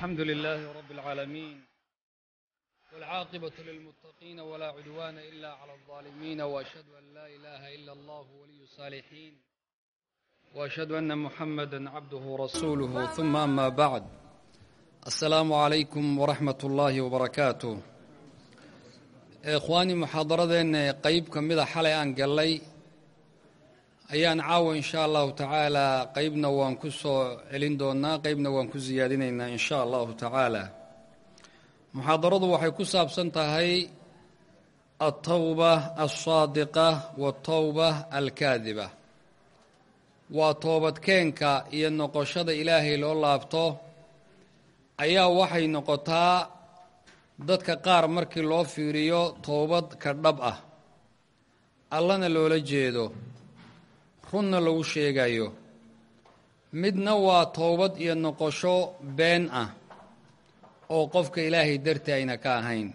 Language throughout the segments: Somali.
الحمد لله رب العالمين والعاقبة للمتقين ولا عدوان إلا على الظالمين وأشهد أن لا إله إلا الله ولي الصالحين وأشهد أن محمدا عبده ورسوله ثم أما بعد السلام عليكم ورحمة الله وبركاته إخواني محاضرة قيب كمدة حلقة أنقلي ayaan caawa insha allahu tacaalaa qeybna waan ku soo celin doonnaa qeybna waan ku siyaadinaynaa insha allahu tacaala. Muxaadaradu waxay ku saabsan tahay altawba alsaadiqa waltawba alkaadiba. Waa toobadkeenka iyo noqoshada ilaahay loo laabto ayaa waxay noqotaa dadka qaar markii loo fiiriyo toobad ka dhab ah. Allana loola jeedo runna lagu sheegayo. Midna waa toobad iyo noqosho been ah oo qofka ilaahay darti ayna ka ahayn.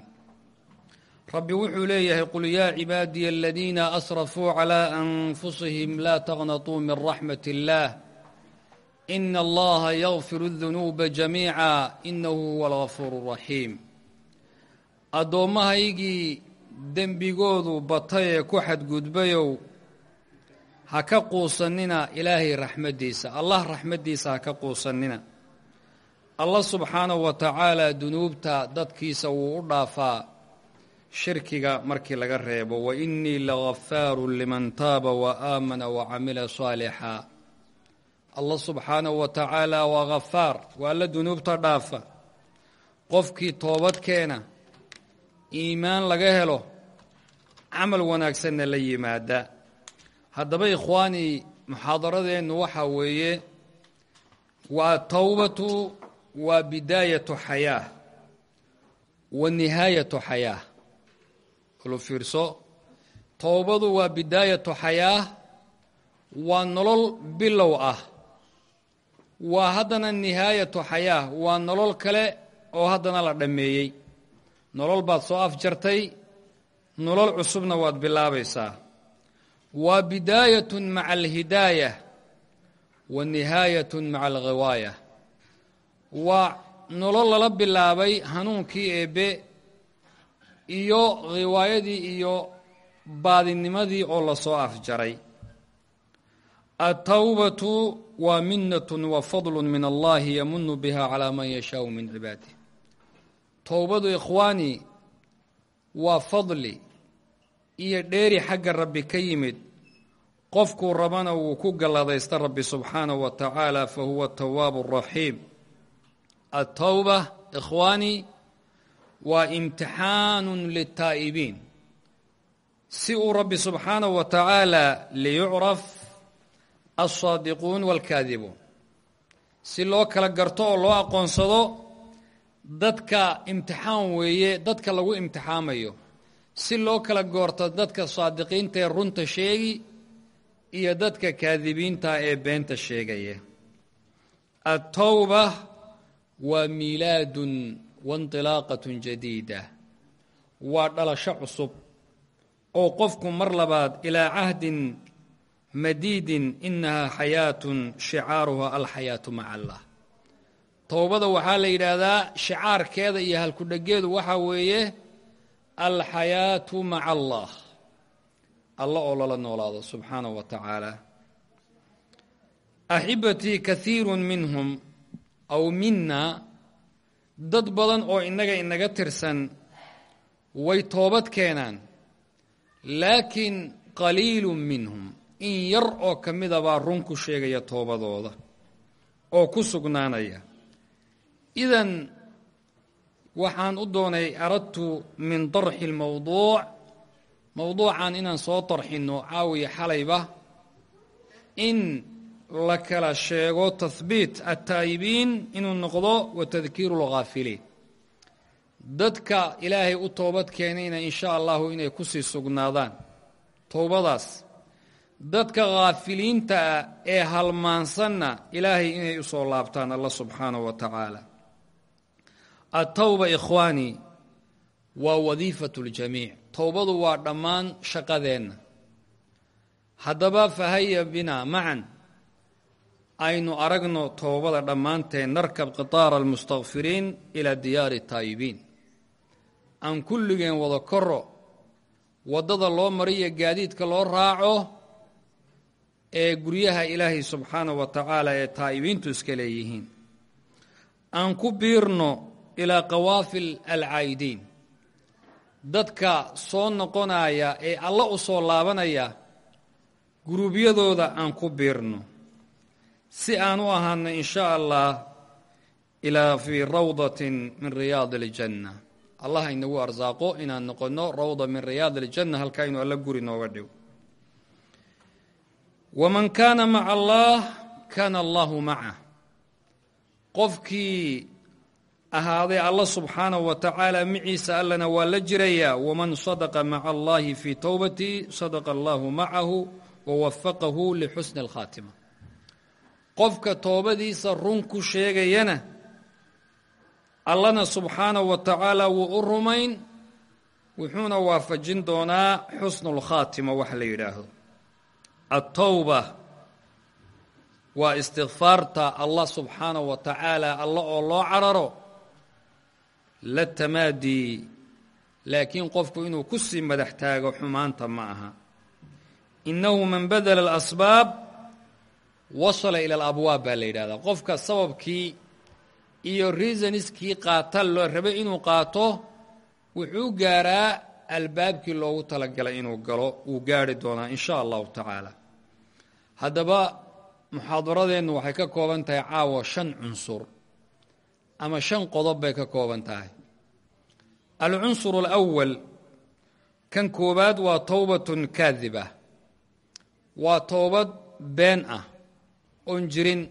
Rabbi wuxuu leeyahay qul yaa cibaadiya aladiina asrafuu calaa anfusihim laa taqnatuu min raxmat illaah ina allaha yakfiru dunuuba jamiica inahu huwa algafuuru raxiim. Addoommahaygii dembigoodu batay ee ku xadgudbayow ha ka quusannina ilaahay raxmaddiisa. Allah raxmaddiisa ha ka quusannina. Allah subxaanahu wa tacaala dunuubta dadkiisa wuu u dhaafaa shirkiga markii laga reebo. Wa innii lagafaarun liman taaba wa aamana wa camila saalixa. Allah subxaanahu wa tacaala waa ghafaar waa alla dunuubta dhaafa. Qofkii toobad keena iimaan laga helo camal wanaagsanna la yimaada haddaba ikhwaani muxaadaradeennu waxaa weeye waa towbatu waa bidaayatu xayaa wa nihaayatu xayaa. Ulu fiirso towbadu waa bidaayatu xayaa waa nolol bilow ah. Waa haddana nihaayatu xayaa waa nolol kale oo haddana la dhammeeyey. Nolol baad soo afjartay nolol cusubna waad bilaabaysaa waa bidaayatun maca alhidaaya wa nihaayatun maca alghiwaaya waa nolol lala bilaabay hanuunkii eebbe iyo ghiwaayadii iyo baadinimadii oo la soo afjaray. Altawbatu waa minnatun wa fadlun min allahi yamunu biha calaa man yashaau min cibaadih towbadu ikhwaani waa fadli iyo dheeri xagga rabbi ka yimid qofkuu rabana wuu ku galladaysta rabbi subxaanahu wa tacaala fa huwa tawaabu raxiim. Altowba ikhwaani waa imtixaanun liltaa'ibiin si uu rabbi subxaanahu wa tacaala liyucraf alsaadiquun waalkaadibuun si loo kala garto oo loo aqoonsado dadka imtixaan weeye dadka lagu imtixaamayo si loo kala goorto dadka saadiqiinta ee runta sheegi iyo dadka kaadibiinta ee beenta sheegaya. Altowba waa miilaadun waintilaaqatun jadiida. Waa dhalasho cusub oo qofku mar labaad ilaa cahdin madiidin inahaa xayaatun shicaaruha alxayaatu maca allah. Towbada waxaa la yidhaahdaa shicaarkeeda iyo halkudhegeedu waxaa weeye alxayaatu maca allah. Alla oo lala noolaado subxaanahu wa tacaala axibatii kahiirun minhum aw minna dad badan oo innaga inaga tirsan way toobad keenaan. Laakiin qaliilun minhum in yar oo ka mida baa run ku sheegaya toobadooda oo ku sugnaanaya. Idan waxaan u doonay aradtu min darxi اlmowduuc mowduucan inaan soo darxinno caawiya xalayba in la kala sheego tahbiit altaa'ibiin inuu noqdo wa tadkiiru اlghaafiliin dadka ilaahay u toobad keenayna in sha allahu inay ku sii sugnaadaan. Towbadaas dadka khaafiliinta ah ee halmaansanna ilaahay inay u soo laabtaan allah subxaanahu wa tacaala altowba ikhwaani waa wadiifatu ljamiic towbadu waa dhammaan shaqadeenna. Haddaba fahaya binaa macan aynu aragno toobada dhammaanteen narkab qitaara almustakfiriin ilaa diyaari taayibiin. Aan kulligeen wada koro waddada loo mariyo gaadiidka loo raaco ee guryaha ilaahay subxaanahu wa tacaala ee taa'ibiintu iska leeyihiin. Aan ku biirno ilaa qawaafil alcaayidiin dadka soo noqonaya ee alla u soo laabanaya guruubyadooda aan ku biirno. Si aan u ahaano in sha allah ilaa fii rawdatin min riyaadi aljanna allah inagu arsaaqo inaan noqonno rawda min riyaadi aljanna halkaa inuu alla guri nooga dhigo waman kaana maca allah kaana allahu macah qofkii ahaaday alla subxaanahu wa tacaala maciisa allana waa la jirayaa waman sadaqa maca allahi fii towbati sadaqa allahu macahu wawafaqahu lixusni alkhaatima. Qofka toobadiisa run ku sheegayana allana subxaanahu wa tacaala wuu u rumayn wuxuuna waafajin doonaa xusnu lkhaatima wax la yidhaahdo. Attowba waa istikfaarta allah subxaanahu wa tacaala alla oo loo cararo la tamaadii laakiin qofku inuu ku sii madax taago xumaanta ma aha. Innahu man badala alasbaab wasala ila alabwaab baa la yidhahdaa. Qofka sababkii iyo reasoniskii qaata loo rabay inuu qaato wuxuu gaaraa albaabkii loogu talagalay inuu galo. Wuu gaari doonaa in sha allahu tacaala. Haddaba muxaadaradeennu waxay ka kooban tahay caawa shan cunsur ama shan qodob bay ka kooban tahay. Alcunsur alawal kan koowaad waa towbatun kaadiba. Waa toobad been ah oon jirin.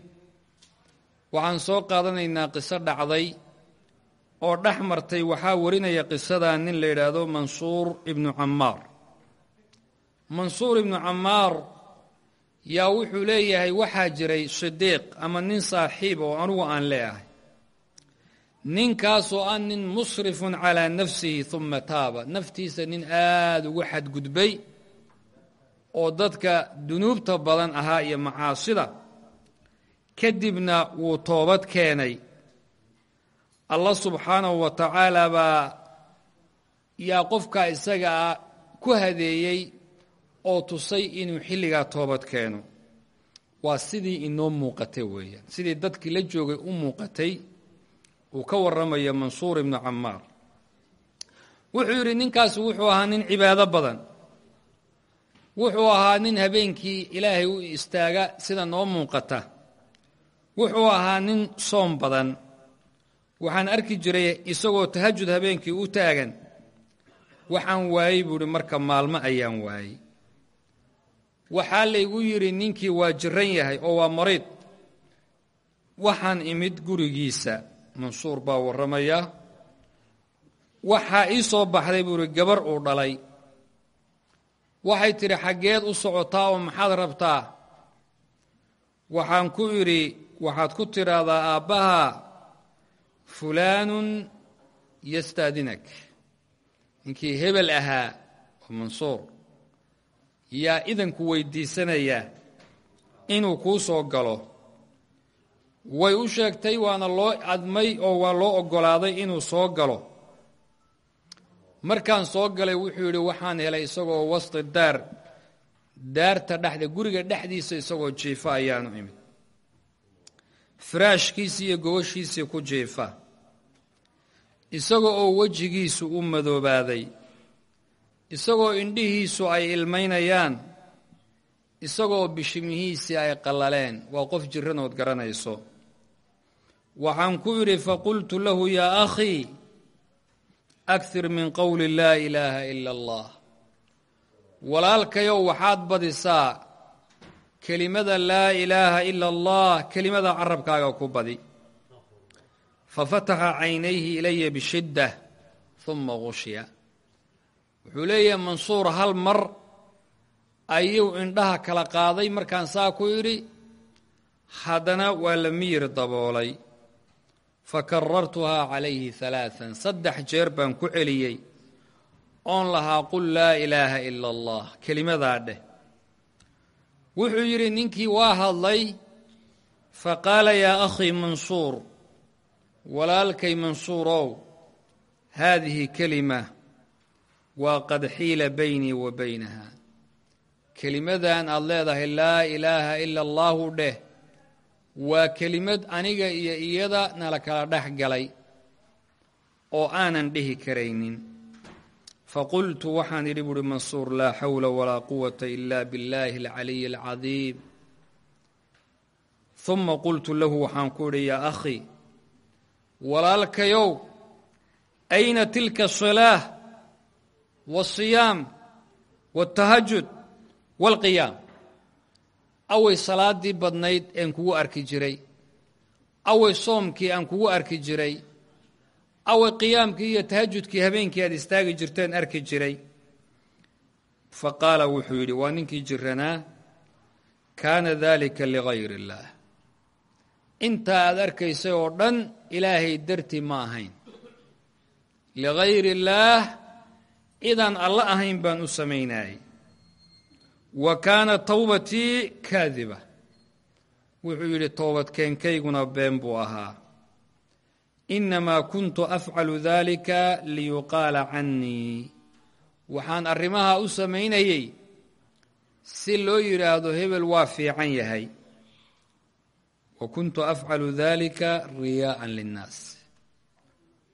Waxaan soo qaadanaynaa qiso dhacday oo dhex martay waxaa warinaya qisadaa nin la yidhaahdo mansuur ibnu camaar mansuur ibnu camaar yaa wuxuu leeyahay waxaa jiray sidiiq ama nin saaxiib oo anugu aan leeahay ninkaasoo ah nin musrifun calaa nafsihi uma taaba. Naftiisa nin aada ugu xadgudbay oo dadka dunuubta badan ahaa iyo macaasida kadibna wuu toobad keenay. Allah subxaanahu wa tacaala baa yaa qofkaa isaga ah ku hadeeyey oo tusay inuu xilligaa toobad keeno. Waa sidii inoo muuqatay weeyaan. Sidii dadkii la joogay u muuqatay uu ka warramayo mansuur ibnu camaar wuxuu yidhi ninkaasi wuxuu ahaa nin cibaado badan. Wuxuu ahaa nin habeenkii ilaahay u istaaga sida noo muuqata. Wuxuu ahaa nin soom badan. Waxaan arki jiray isagoo tahajud habeenkii u taagan. Waxaan waayey buuhi marka maalmo ayaan waayey. Waxaa laygu yidhi ninkii waa jiran yahay oo waa mariid waxaan imid gurigiisa mansuur baa warramaya waxaa ii soo baxday buuhi gabar uu dhalay. Waxay tidhi xaggeed u socotaa oo maxaad rabtaa? Waxaan ku idhi waxaad ku tidhaahdaa aabbaha fulaanun yastaadinak. Ninkii hebel ahaa oo mansuur. Yaa idanku weydiisanaya inuu kuu soo galo way u sheegtay waana loo admay oo waa loo oggolaaday inuu soo galo. Markaan soo galay wuxuu yidhi waxaan helay isagoo wasti daar. Daarta dhexda guriga dhexdiisa isagoo jiifa ayaanu imid. Firaashkiisii iyo gobashiisii ku jiifa. Isagoo oo wejigiisu u madoobaaday. Isagoo indhihiisu ay ilmaynayaan. Isagoo bishimihiisii ay qallaleen. Waa qof jirranood garanayso waxaan ku idhi faqultu lahu yaa akhii akhir min qowli laa ilaaha ila allah. Walaalkayow waxaad badisaa kelimada laa ilaaha ila allah kelimada carabkaaga ku badi. Fafataxa caynayhi ilaya bishidda uma gushiya wuxuu leeyahay mansuur hal mar ayuu indhaha kala qaaday markaan saa ku idhi haddana waa la miyir daboolay fakarartuhaa calayhi halaaan saddex jeer baan ku celiyey. Oon lahaa qul laa ilaaha ila allah. Kelimadaa dheh. Wuxuu yidhi ninkii waa hadlay faqaala yaa akhii mansuur walaalkay mansuurow haadihi kelima waa qad xiila baynii wa baynaha kelimadan aad leedahay laa ilaaha ila allaahu dheh waa kelimad aniga iyo iyada nala kala dhex galay oo aanan dhihi karaynin faqultu waxaan idhi buuhi mansuur laa xawla walaa quwata ila biاllaahi alcaliyi alcadiim uma qultu lahu waxaan ku idhi yaa akhii walaalkayow ayna tilka asalaaة waالsiyaam waاtahajud wاlqiyaam away salaaddii badnayd een kugu arki jiray away soomkii aan kugu arki jiray away qiyaamkii iyo tahajudkii habeenkii aad istaagi jirteen arki jiray. Fa qaala wuxuu yidhi waa ninkii jiranaa? Kaana dalika ligayr اllaah intaa aad arkaysay oo dhan ilaahay dartii ma ahayn. Ligayr illaah cidaan alla ahayn baan u samaynayay wa kaana towbatii kaadiba. Wuxuu yidhi toobadkeenkayguna been buu ahaa. Innamaa kuntu afcalu dalika liyuqaala cannii. Waxaan arrimaha u samaynayey si loo yidhaahdo hebel waa fiican yahay. Wa kuntu afcalu dalika riyaa'an linnaas.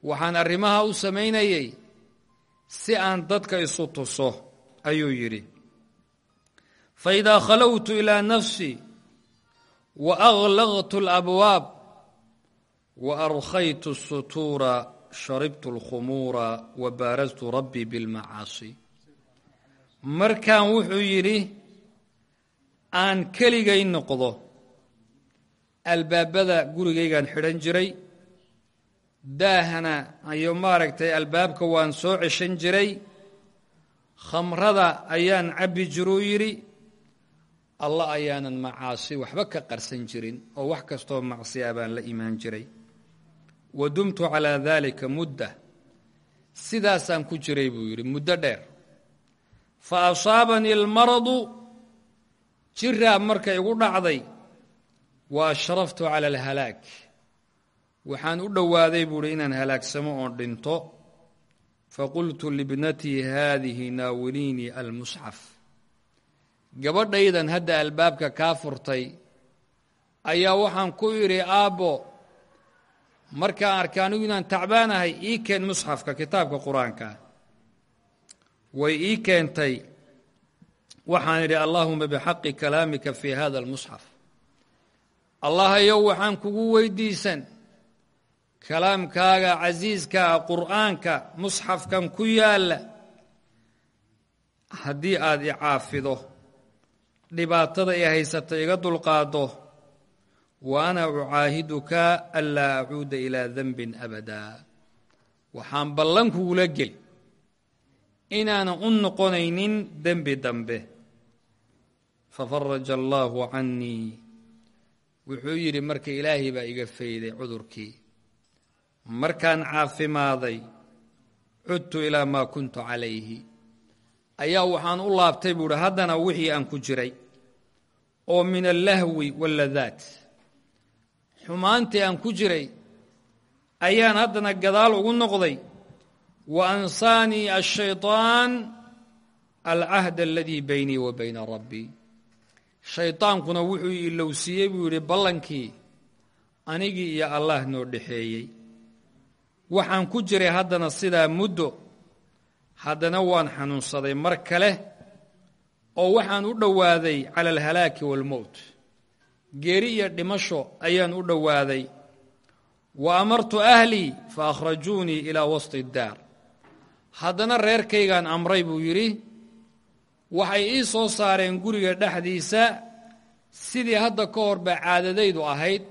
Waxaan arrimaha u samaynayey si aan dadka isu tuso ayuu yidhi faidaa khalowtu ilaa nafsii wa aglaqtu alabwaab wa arkhaytu sutuura sharibtu alkhumuura wa baarastu rabbii bilmacaasi markaan wuxuu yidhi aan keligay noqdo albaabada gurigaygaan xidhan jiray daahana ayo maaragtay albaabka waan soo ceshan jiray khamrada ayaan cabbi jiruu yidhi alla ayaanan macaasi waxba ka qarsan jirin oo wax kastoo macsi a baan la imaan jiray. Wa dumtu calaa daalika mudda. Sidaasaan ku jiray buu yidhi muddo dheer. Fa asaabanii almaradu jiraa markay igu dhacday wa ashraftu cala alhalaag waxaan u dhowaaday buuhi inaan halaagsamo oon dhinto. Faqultu libnatii haadihi naawiliinii almusxaf gabadhaydan hadda albaabka kaa furtay ayaa waxaan ku idhi aabbo markaan arkay anigu inaan tacbaanahay ii keen musxafka kitaabka qur'aanka. Way ii keentay. Waxaan idhi allaahuma bixaqi kalaamika fii hada almusxaf. Allahayow waxaan kugu weydiisan kalaamkaaga casiiskaa qur'aanka musxafkan ku yaalla. Haddii aad i caafido dhibaatada i haysata iga dulqaado wa ana ucaahiduka anlaa acuuda ilaa denbin abadaa waxaan ballan kugula geli inaanan u noqonaynin dembi dambe. Fafaraja allaahu cannii wuxuu yidhi marka ilaahay baa iga fayday cudurkii. Markaan caafimaaday cudtu ilaa maa kuntu calayhi. Ayaa waxaan u laabtay buu uhi haddana wixii aan ku jiray oo min allahwi walladaat xumaantii aan ku jiray ayaan haddana gadaal ugu noqday wa ansaanii ashayطaan alcahd aladii baynii wa bayna rabbii. Shaydaankuna wuxuu ilowsiiyey buu yidhi ballankii anigii iyo allah noo dhexeeyey waxaan ku jiray haddana sidaa muddo haddana waan xanuunsaday mar kale oo waxaan u dhowaaday cala alhalaaki waalmowt geeri iyo dhimasho ayaan u dhowaaday. Wa amartu ahlii fa akhrajuunii ilaa wasti iddaar haddana reerkaygaan amray buu yidhi waxay ii soo saareen guriga dhexdiisa sidii hadda ka horba caadadaydu ahayd.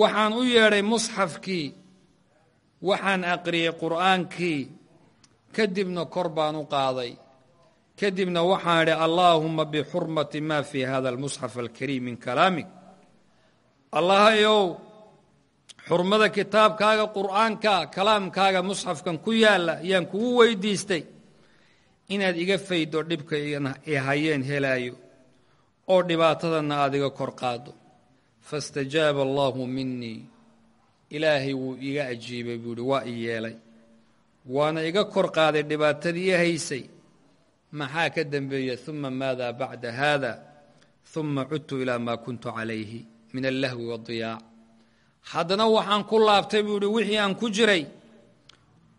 Waxaan u yeedhay musxafkii waxaan aqriyey qur'aankii kadibna kor baan u qaaday kadibna waxaan idhi allaahumma bixurmati maa fii hada almusxaf alkariim min kalaamik. Allahayow xurmada kitaabkaaga qur'aanka kalaamkaaga musxafkan ku yaalla ayaan kugu weydiistay inaad iga faydo dhibka i hayeen helaayo oo dhibaatadanna aad iga kor qaaddo. Faاstajaaba allahu minii ilaahay wuu iga ajiibay buu waa i yeelay. Waana iga kor qaaday dhibaatadii haysay maxaa ka dembeeya uma maada bacda haada uma cudtu ilaa maa kuntu calayhi min allahwi waadiyaac haddana waxaan ku laabtay buu ihi wixii aan ku jiray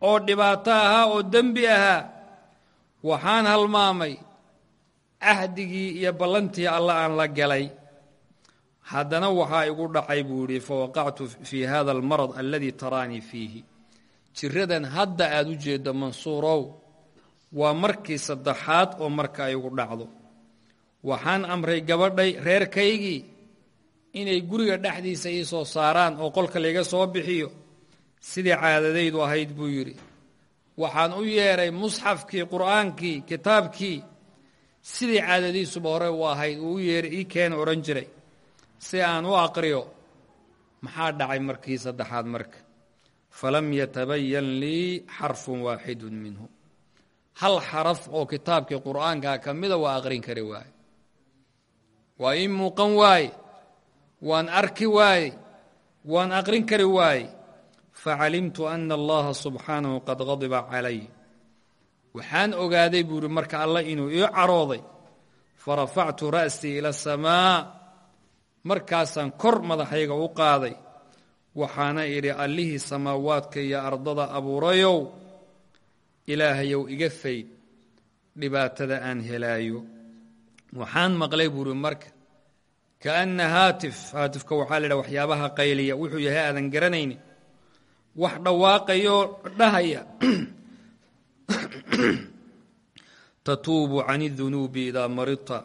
oo dhibaato ahaa oo dembi ahaa waxaan halmaamay cahdigii iyo ballantii alla aan la galay. Haddana waxaa igu dhacay buu yidhi fawaqactu fii hada almarad aladii taraanii fiihi. Jiradan hadda aad u jeeddo mansuurow waa markii saddexaad oo marka ay igu dhacdo. Waxaan amray gabadhay reerkaygii inay guriga dhexdiisa ii soo saaraan oo qolka layga soo bixiyo. Sidii caadadaydu ahayd buu yidhi. Waxaan u yeedhay musxafkii qur'aankii kitaabkii. Sidii caadadiisuba hore u ahayd uu u yeehay ii keena odhan jiray. Si aan u aqriyo maxaa dhacay markii saddexaad marka? Falam yatabayan lii xarfun waaxidun minhu hal xaraf oo kitaabkii qur'aankaa ka mida waa aqrin kari waaye waa ii muuqan waaye waan arki waaye waan aqrin kari waaye facalimtu ana allaha subxaanahu qad qadiba calay. Waxaan ogaaday buu ihi marka alla inuu ii carooday. Farafactu ra'sii ila asamaa markaasaan kor madaxayga u qaaday. Waxaana idhi allihii samaawaadka iyo ardada abuurayow ilaahayow iga fayd dhibaatada aan helaayo waxaan maqlay buu ihi marka kaanna haatif haatifka waxaa la idhaha waxyaabaha qayliya wuxuu yahay aadan garanaynin wax dhawaaqayoo dhahaya tatuubu can اdunuubi idaa maridta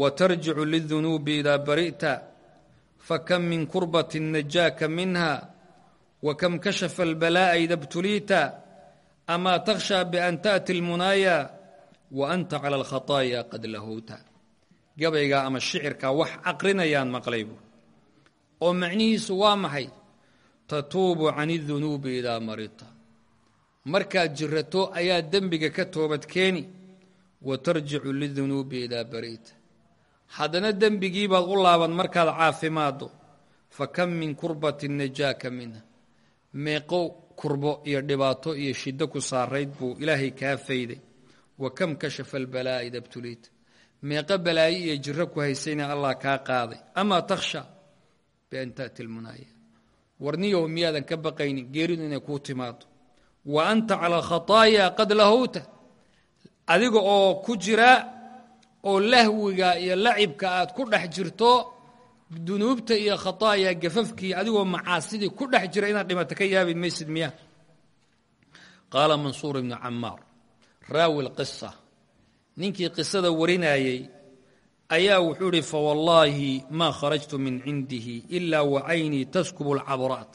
wa tarjicu liلdunuubi idaa bari'ta fakam min kurbati najaaka minha wakam kashafa اlbalaa'a ida btuliita ama takhsha bian taati lmunaaya wa anta cala alkhataaya qad lahowta gabaygaa ama shicirkaa wax aqrinayaan maqlaybu oo macnihiisu waa maxay tatuubu cani dunuubi idaa maridta markaad jirato ayaa dembiga ka toobad keeni wa tarjicu lidunuubi idaa bari'ta haddana dembigiibaad u laaban markaad caafimaaddo fa kam min kurbati najaaka minha meeqow kurbo iyo dhibaato iyo shiddo ku saarayd buu ilaahay kaa fayday. Wa kam kashafa albalaa'a ida btuliita meeqo balaayo iyo jiro ku haysayna allah kaa qaaday. Amaa takhsha bian taأti lmunaaya warniyow miyaadan ka baqaynin geeridu inay kuu timaado wa anta cala alkhataaya qad lahowta adiga oo ku jira oo lahwiga iyo lacibka aad ku dhex jirto dunuubta iyo khataaya gafafkii adigoo macaasidii ku dhex jira inaad dhimato ka yaabi maysid miya qaala mansuur ibnu camaar raawi lqisa ninkii qisada warinayey ayaa wuxuu idhi fawallaahi maa kharajtu min cindihi ilaa wa caynii taskubu alcabraat.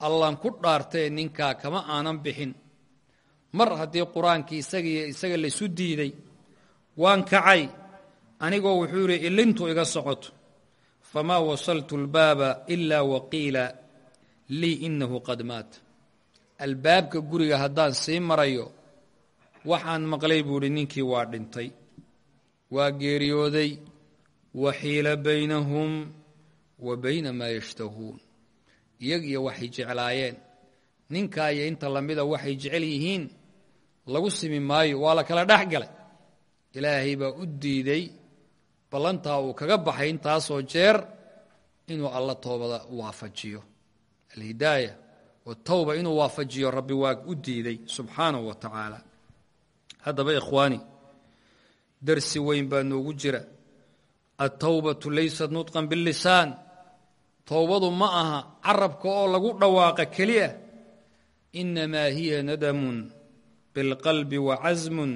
Allaan ku dhaartee ninkaa kama aanan bixin. Mar haddii qur'aankii isagiiyo isaga laysu diiday waan kacay. Anigoo wuxuu yidhi ilintu iga socoto famaa wasaltu albaaba ilaa waqiila lii innahu qad maat albaabka guriga haddaan sii marayo waxaan maqlay buu idhi ninkii waa dhintay waa geeriyooday waxiila baynahum wa bayna maa yashtahuun. Iyagiyo waxay jeclaayeen. Ninkaa iyo inta lamida waxay jecel yihiin lagu simi maayo waa la kala dhex galay ilaahay baa u diiday ballantaa uu kaga baxay intaasoo jeer inuu alla toobada waafajiyo. Alhidaaya watawba inuu waafajiyo rabbi waa u diiday subxaanahu wa tacaala. Haddaba ikhwaani darsi weyn baa noogu jira. Altawbatu laysat nudqan biاllisaan towbadu ma aha carabka oo lagu dhawaaqa keliya. Inamaa hiya nadamun biاlqalbi wacasmun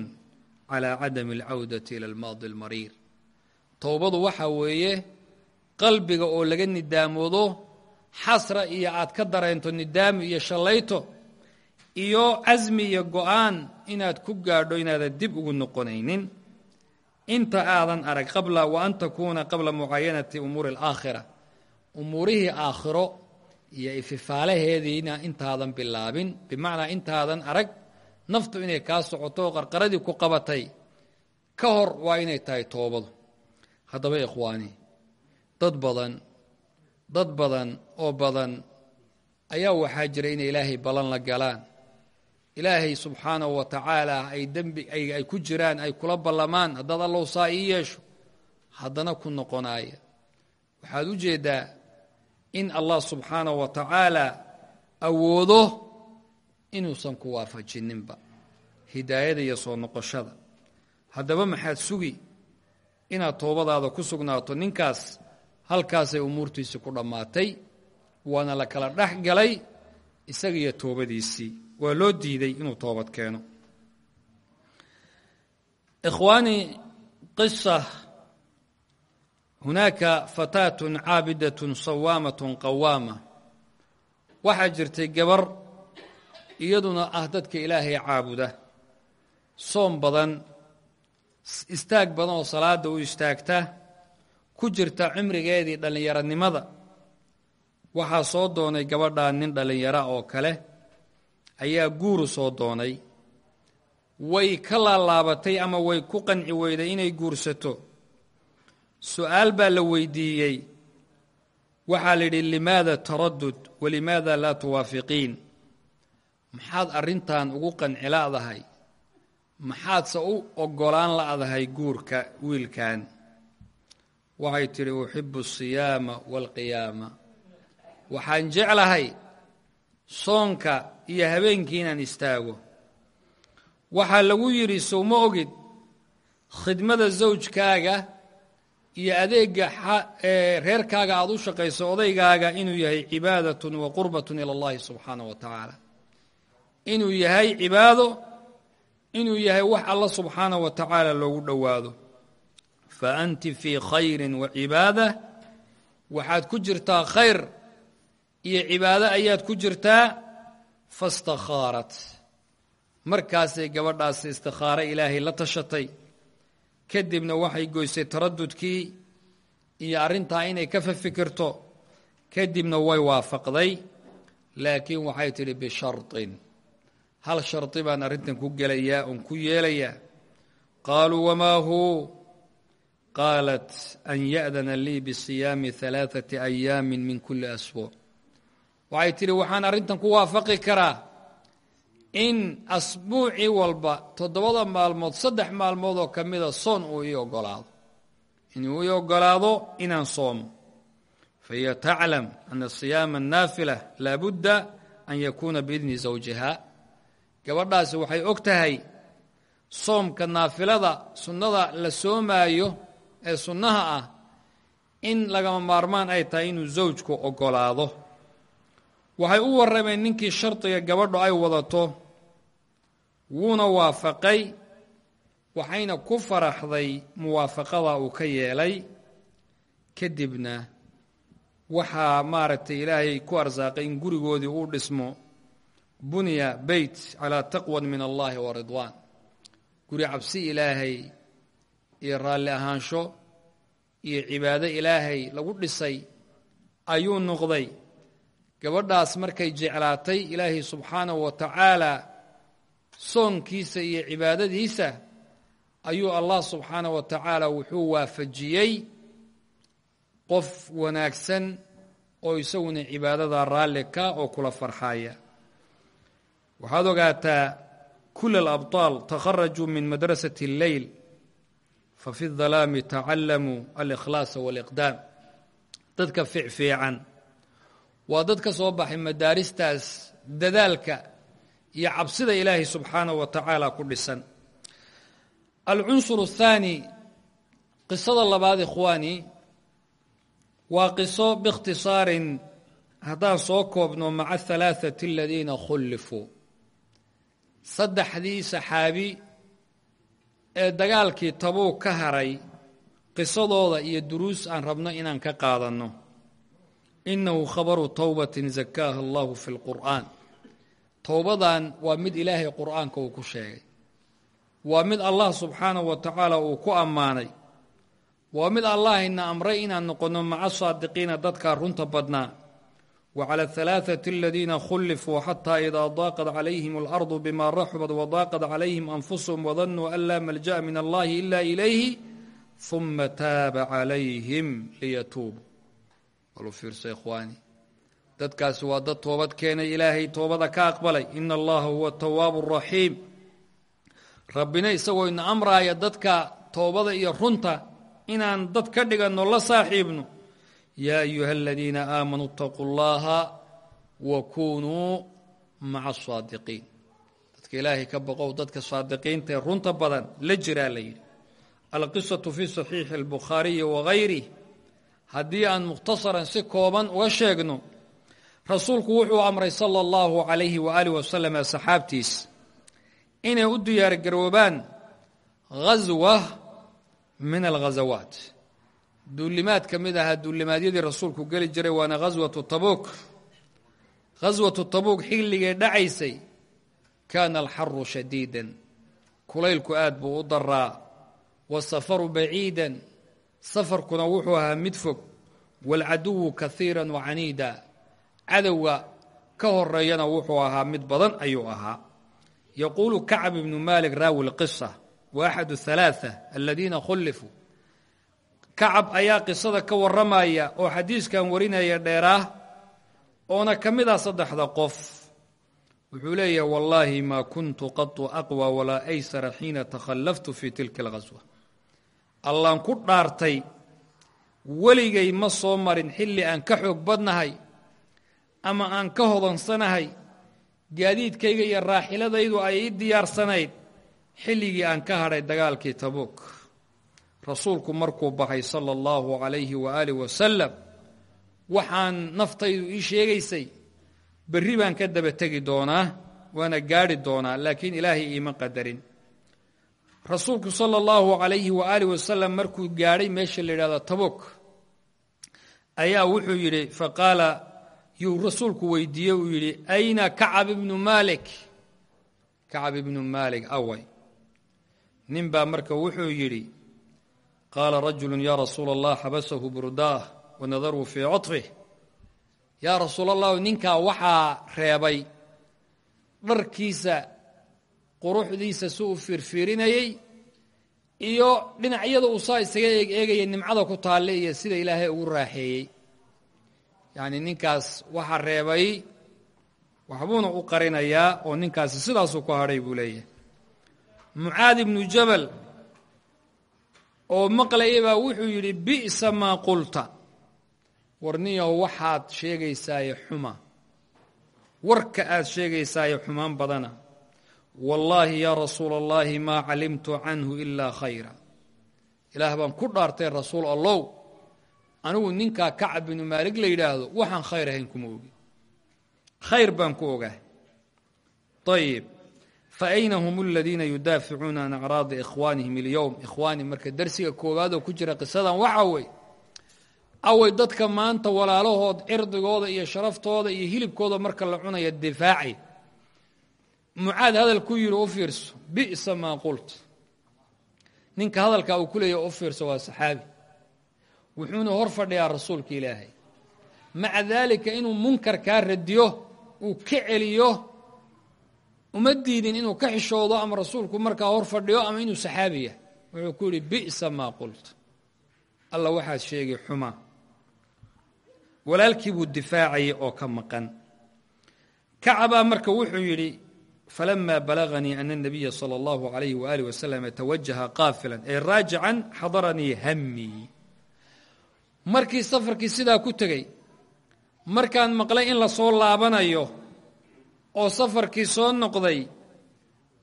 calaa cadami alcawdati ila almaadi almariir towbadu waxaa weeye qalbiga oo laga nidaamoodo xasra iyo aad ka dareento nidaami iyo shallayto iyo casmi iyo go'aan inaad ku gaadho inaadan dib ugu noqonaynin. Inta aadan arag qabla wa an takuuna qabla mucaayanati umuuri alaakhira umuurihii aakhiro iyo ififaalaheediina intaadan bilaabin. Bimacnaa intaadan arag naftu inay kaa socoto qarqaradii ku qabatay ka hor waa inay tahay toobadu haddaba ikhwaani dad badan dad badan oo badan ayaa waxaa jira inay ilaahay ballan la galaan. Ilaahay subxaanahu wa tacaala ay dembi ay ku jiraan ay kula ballamaan haddaad allow saa yeesho haddana ku noqonaaya waxaad u jeeddaa in allah subxaanahu wa tacaala awoodo inuusan ku waafajinninba hidaayada iyo soo noqoshada. Haddaba maxaad sugi inaad toobadaada ku sugnaato ninkaas halkaasay umuurtiisii ku dhammaatay waana la kala dhex galay isaga iyo toobadiisii. Waa loo diiday inuu toobad keeno. Ikhwaani qisa hunaaka fataatun caabidatun sawaamatun qawaama. Waxaa jirtay gabar iyaduna ah dadka ilaahay caabuda. Soom badan istaag badan oo salaadda u istaagta ku jirta cimrigeedii dhallinyaronimada waxaa soo doonay gabadhaa nin dhallinyara oo kale ayaa guuru soo doonay. Way ka laalaabatay ama way ku qanci weyday inay guursato. Su'aal baa la weydiiyey. Waxaa la yidhi limaada taradud walimaada laa tuwaafiqiin? Maxaad arrintan ugu qanci la'dahay maxaadse u oggolaan la'dahay guurka wiilkan? Waxay tidhi uxibu asiyaama waalqiyaama waxaan jeclahay soonka iyo habeenkii inaan istaago. Waxaa lagu yidhi sowma ogid khidmada sawjkaaga iyo adeegga reerkaaga aada u shaqayso odaygaaga inuu yahay cibaadatun wa qurbatun ila allahi subxaanah wa tacaala. Inuu yahay cibaado inuu yahay wax alla subxaanah wa tacaala loogu dhowaado. Fa anti fii khayrin wa cibaada waxaad ku jirtaa khayr iyo cibaado ayaad ku jirtaa fastakhaarat. Markaasay gabadhaasi istikhaare ilaahay la tashatay. Kadibna waxay goysay taradudkii iyo arrintaa inay ka fafikirto. Kadibna way waafaqday laakiin waxay tidhi bisharطin hal shardi baan arrintan ku gelayaa oon ku yeelayaa? Qaaluu wamaa huu? Qaalat an ya'dana lii bisiyaami halaaثati ayaamin min kulli asbuuc waxay tidhi waxaan arrintan ku waafaqi karaa in asbuuci walba toddobada maalmood saddex maalmood oo ka mida soon uu ii oggolaado inuu ii oggolaado inaan soomo. Fahiya taclam ana siyaama annaafila laabudda an yakuuna biidni zawjiha gabadhaasi waxay og tahay soomka naafilada sunnada la soomaayo ee sunnaha ah in lagama maarmaan ay tahay inuu zawjku oggolaado. Waxay u warrameen ninkii shardiga gabadhu ay wadato wuuna waafaqay waxayna ku faraxday muwaafaqada uu ka yeelay. Kadibna waxaa maaragtay ilaahay ku arsaaqay in gurigoodii uu dhismo bunya beyt calaa taqwan min allahi wa ridwaan guri cabsi ilaahay iyo raalli ahaansho iyo cibaado ilaahay lagu dhisay ayuu noqday gabadhaas markay jeclaatay ilaahay subxaanahu wa tacaala soonkiisa iyo cibaadadiisa ayuu allah subxaanahu wa tacaala wuxuu waafajiyey qof wanaagsan oo isaguna cibaadada raalli ka oo kula farxaya waxaad ogaataa kula alabطaal takharajuu min madrasati اlleyl fafi اdalaami tacallamuu alikhlaasa wاliqdaam dadka ficfiican waa dad ka soo baxay madaaristaas dadaalka iyo cabsida ilaahay subxaanahu wa tacaala ku dhisan alcunsur الthaani qisada labaad ikhwaani waa qiso biikhtisaarin haddaan soo koobno maca ahalaaثati aladiina khullifuu saddexdii saxaabi ee dagaalkii tabuug ka haray qisadooda iyo duruus aan rabno inaan ka qaadanno. Innahu khabaru towbatin zakaaha allahu fi lqur'aan towbadan waa mid ilaahay qur'aanka uu ku sheegay. Waa mid allah subxaanahu wa tacaala uu ku ammaanay. Waa mid allahayna amray inaan noqonno maca saadiqiina dadkaa runta badnaa wa cala alhalaaثati aladiina khullifuu xataa idaa daaqad calayhim alardu bima raxubad wadaaqad calayhim anfusuhum wadannuu an laa malja'a min allahi ila ilayhi huma taaba calayhim liyatuubuu walu fiirso ikhwaani dadkaasi waa dad toobad keenay ilaahay toobada ka aqbalay. Ina allaha huwa tawaabu raxiim rabbina isagoo ina amraaya dadka toobada iyo runta inaan dad ka dhiganno la saaxiibno yaa ayuha aladiina aamanuu اtaquu اllaha wa kunuu maca asaadiqiin dadka ilaahay ka boqow dadka saadiqiinta ee runta badan la jiraa la yidhi alqisatu fi saxiixi اlbukhaariyi wagayrih haddii aan mukhtasaran si kooban uga sheegno rasuulku wuxuu amray sala allahu calayhi waaalih wasalam saxaabtiis inay u diyaargaroobaan ghaswa min alghasawaat duulimaad ka mid ahaa duulimaadyadii rasuulku geli jiray waana ghaswatu tabuuk. Ghaswatu tabuuk xilligay dhacaysay kaana alxaru shadiidan. Kulaylku aad buu u daraa wasafaru baciidan. Safarkuna wuxuu ahaa mid fog waalcaduwu kahiira wacaniida cadowga ka horeeyana wuxuu ahaa mid badan ayuu ahaa. Yaquulu kacb ibnu malik raawi lqisa wa axadu halaaa aladiina khullifuu kacab ayaa qisada ka warramaya oo xadiiskan warinaya dheeraah oona ka mid ah saddexda qof. Wuxuu leeyahay wallaahi maa kuntu qatu aqwa walaa aysara xiina takhallaftu fii tilka alghaswa allaan ku dhaartay weligay ma soo marin xilli aan ka xoog badnahay ama aan ka hodansanahay gaadiidkayga iyo raaxiladaydu ay ii diyaarsanayd xilligii aan ka hadhay dagaalkii tabuuk rasuulku markuu baxay sala allahu calayhi waaalih wasalam waxaan naftaydu ii sheegaysay berri baan ka daba tegi doonaa waana gaadhi doonaa laakiin ilaahay iima qadarin. Rasuulku sala allahu calayhi waaalih wasalam markuu gaadhay meesha la yidhahdo tabuuk ayaa wuxuu yidhi faqaala yuu rasuulku weydiiyey? Uu yidhi ayna kacab ibnu maalik. Kacab ibnu maalik away. Nin marka wuxuu yidhi qaala rajulu yaa rasuula allah xabasahu burdaah wanadaruu fii codfih yaa rasuul allahu ninkaa waxaa reebay dharkiisa quruxdiisa si uu fiirfiirinayey iyo dhinacyada uu saa isaga eeg eegaya nimcada ku taalle iyo sida ilaahay ugu raaxeeyey yacni ninkaas waxaa reebay waxbuuna u qarinayaa oo ninkaasi sidaasuu ku hadhay buu leeyahay mucaad ibnu jabal oo maqlaya baa wuxuu yidhi bi'sa maa qulta. Warniyow waxaad sheegaysaaye xuma. Warka aad sheegaysaaye xumaan badana. Wallaahi yaa rasuula allaahi maa calimtu canhu ilaa khayra. Ilaah baan ku dhaartay rasuul allow anigu ninkaa kacab binu maalig la yidhaahdo waxaan khayr ahayn kuma ogi. Khayr baan ku ogaah ayib fa ayna hum aladiina yudaaficuuna can acraadi ikhwaanihim alyowm ikhwaani marka darsiga koowaad oo ku jira qisadan waxa wey away dadka maanta walaalahood cirdigooda iyo sharaftooda iyo hilibkooda marka la cunaya difaacay mucaad hadal ku yidhi u fiirso bi'sa maa qult ninka hadalkaa uu ku leeyahy u fiirso waa saxaabi wuxuuna hor fadhiyaa rasuulka ilaahay maca daalika inuu munkar kaa radiyo uu ka celiyo uma diidin inuu ka xishoodo ama rasuulku markaa hor fadhiyo ama inuu saxaabi yahay wuxuu ku yidhi bi'sa maa qult alla waxaad sheegay xuma walaalkii buu difaacayay oo ka maqan kacabaa marka wuxuu yidhi falama balaganii ana الnabiya salى اllahu عalayh waaalih wasalam tawajaha qaafila ee raajican xadaranii hamii markii safarkii sidaa ku tegey markaan maqlay in lasoo laabanayo oo safarkii soo noqday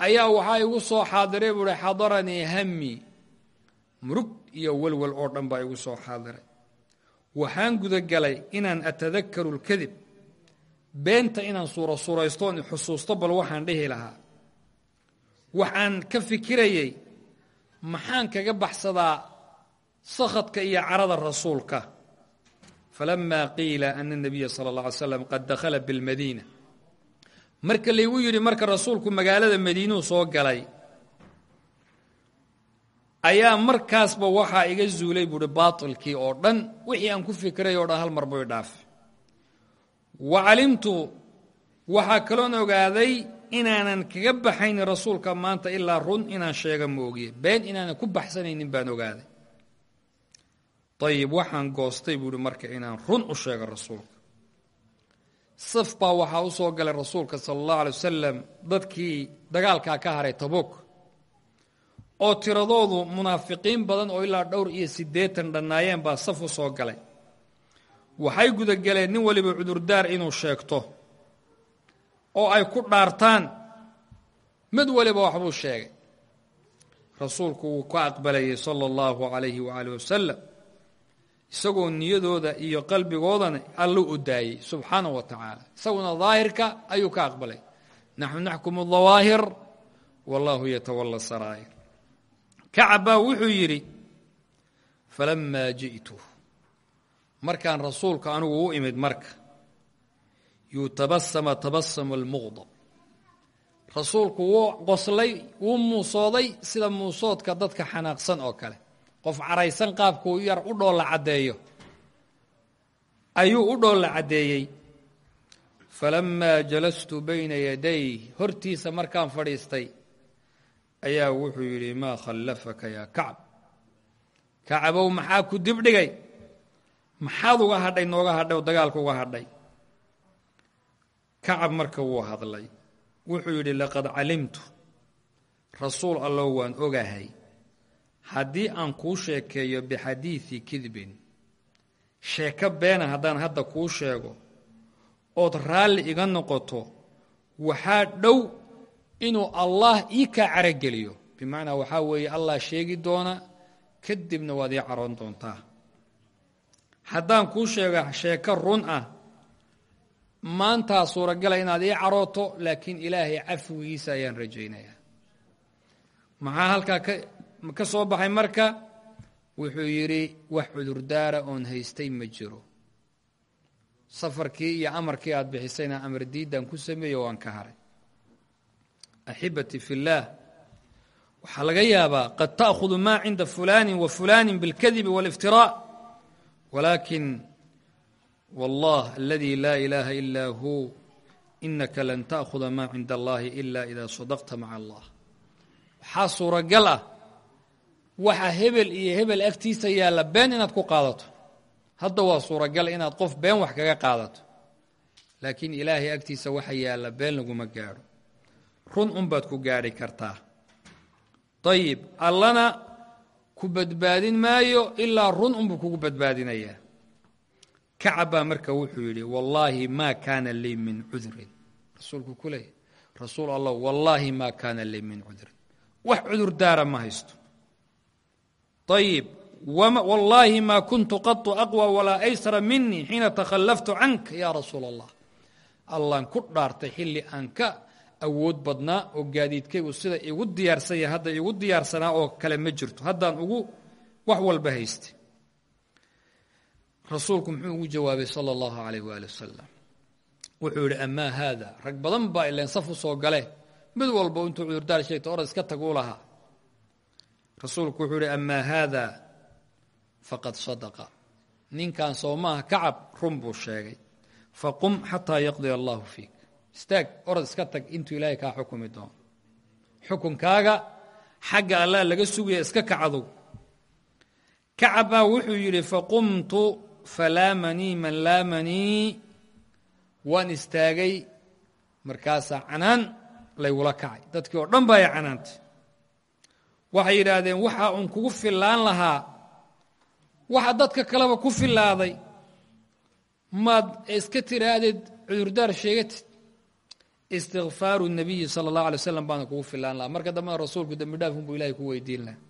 ayaa waxaa igu soo xaadiray buu uhi xadaranii hami murug iyo welwel oo dhan baa igu soo xaadiray waxaan gudagalay inaan atadakaru اlkadib beenta inaan suuro suuraystoon xusuusto bal waxaan dhihi lahaa waxaan ka fikirayey maxaan kaga baxsadaa sakhadka iyo carada rasuulka falama qiila ana الnabiya salى اlه alay slam qad dakhala biاlmadiina marka laygu yidhi marka rasuulku magaalada madiinuu soo galay ayaa markaasba waxaa iga zuulay buuhi baatilkii oo dhan wixii aan ku fikiray oo dhan hal mar buu idhaaf wa calimtu waxaa kaloon ogaaday inaanan kaga baxaynin rasuulka maanta ilaa run inaan sheega moogiye. Been inaanan ku baxsanaynin baan ogaaday. Dayib waxaan goostay buu ihi marka inaan run u sheego rasuulka saf baa waxaa u soo galay rasuulka sala allahu alay wasalam dadkii dagaalkaa ka haray tabuuk oo tiradoodu munaafiqiin badan oo ilaa dhowr iyo siddeetan dhannaayeen baa saf u soo galay waxay gudageleen nin waliba cudurdaar inuu sheegto oo ay ku dhaartaan mid waliba waxbuu sheegay rasuulku wuu ka aqbalayay sala allahu calayhi waaalih wasalam isagoo niyadooda iyo qalbigoodana allu u daayey subxaanahu wa tacaala. Isaguna daahirka ayuu ka aqbalay. Naxnu naxkumu dawaahir wallahu yatawala saraa'ir kacab baa wuxuu yidhi falamaa ji'tu. Markaan rasuulka anigu u imid marka yuu tabasama tabasamu almuqdab rasuulku wuu qoslay wuu muusooday sida muusoodka dadka xanaaqsan oo kale qof caraysan qaabkuu yar u dhoolla caddeeyo. Ayuu u dhoolla caddeeyey. Falammaa jalastu bayna yaday hortiisa markaan fadhiistay ayaa wuxuu yidhi maa khallafaka yaa kacab? Kacabow maxaa ku dibdhigay maxaad uga hadhay nooga hadhay oo dagaalka uga hadhay? Kacab marka wuu hadlay. Wuxuu yidhi laqad calimtu. Rasuul allow waan ogahay haddii aan kuu sheekeeyo bixadiidi kidbin sheeko beena haddaan hadda kuu sheego ood raalli iga noqoto waxaa dhow inuu allah ii kaa carogeliyo bimacnaa waxaa weeye allah sheegi doona kadibna waad ii caroon doontaa. Haddaan kuu sheego sheeko run ah maantaa suuragala inaad ii carooto laakiin ilaahay cafwigiisa ayaan rajaynayaa maxaa halkaa ka ka soo baxay marka wuxuu yidhi wax cudurdaara oon haystay ma jiro safarkii iyo amarkii aad bixisayna amar diidan ku sameeyo waan ka haray axibatii fi اllaah waxaa laga yaabaa qad ta'khudu maa cinda fulani wa fulani biاlkadibi wاlاftiraaء walakin wallah aladi laa ilaaha ila hu inaka lan ta'khuda maa cinda allahi ila ida sadaqta maca allah waxaa suuragal ah waxa hebel iyo hebel agtiisa yaalla been inaad ku qaadato. Hadda waa suuragal inaad qof been wax kaga qaadato. Laakiin ilaahay agtiisa waxa yaalla been laguma gaadho. Run unbaad ku gaadhi kartaa. Dayib allana ku badbaadin maayo ilaa run unbuu kugu badbaadinayaa. Kacab baa marka wuxuu yidhi wallaahi maa kaana lii min cudrin. Rasuulku ku leeyahy rasuul allah wallaahi maa kaana lii min cudrin. Wax cudur daara ma haysto ayib wallaahi maa kuntu qatu aqwى walaa aysara minii xiina takhallaftu canka ya rasuula allah allaan ku dhaartay xilli aan ka awood badnaa oo gaadiidkaygu sida igu diyaarsan yahay hadda igu diyaarsanaa oo kale ma jirto haddaan ugu wax walba haystay rasuulku muxuu ugu jawaabay sala allahu alayh waali wasalam wuxuu yidhi amaa haada rag badan baa ileen saf u soo gale mid walba intuu cudurdaar sheegta orad iska tag u lahaa rasuulku wuxuu yidhi amaa haada faqad sadaqa. Ninkan soo maaha kacab run buu sheegay. Faqum xataa yaqdiya allahu fiik istaag orad iska tag intuu ilaahay kaa xukumi doono. Xukunkaaga xagga allah laga sugaya iska kacdow kacab wuxuu yidhi faqumtu falaamanii man laamanii waan istaagay markaasaa canaan laygula kacay. Dadkii oo dhan baa ay canaantay waxay yidhaahdeen waxa uun kugu fillaan lahaa. Waxa dadka kaleba ku fillaaday maad iska tiraahdeed cudurdaar sheegatid istikfaaru nabiyi sala allahu alay waslam baana kugu fillaan lahaa. Marka dambena rasuulku dembi dhaaf unbuu ilahay ku weydiin lahaa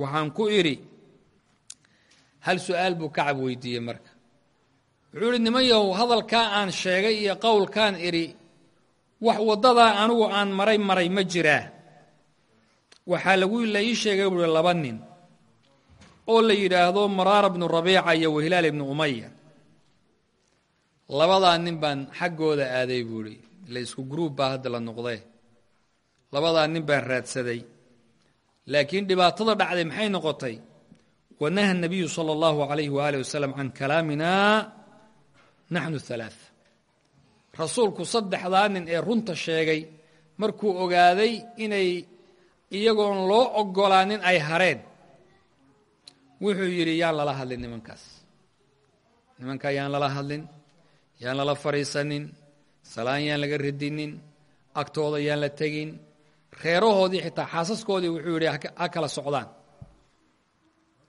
waxaan ku idhi hal su'aal buu kacab weydiiyey marka. Wuxuu idhi niman yahow hadalkaa aan sheegay iyo qowlkaan idhi wax waddadaa anigu aan maray maray ma jiraa waxaa lagu la ii sheegay buuhi laba nin oo la yidhaahdo maraara bnu rabiica iyo wahilaal ibnu umaya labadaa nin baan xaggooda aaday buuhi ila isku gruub baa hadda la noqdee labadaa nin baan raadsaday. Laakiin dhibaatada dhacday maxay noqotay? Wanaha nabiyu sala allahu alayhi waaalih wasalam can kalaamina naxnu halaa rasuulku saddexdaa nin ee runta sheegay markuu ogaaday inay iyagoon loo oggolaanin ay hareen. Wuxuu yidhi yaan lala hadlin nimankaas. Nimankaa yaan lala hadlin yaan lala fadhiisanin salaan yaan laga radinin agtooda yaan la tegin reerahoodii xitaa xaasaskoodii wuxuu yidhi ha kala socdaan.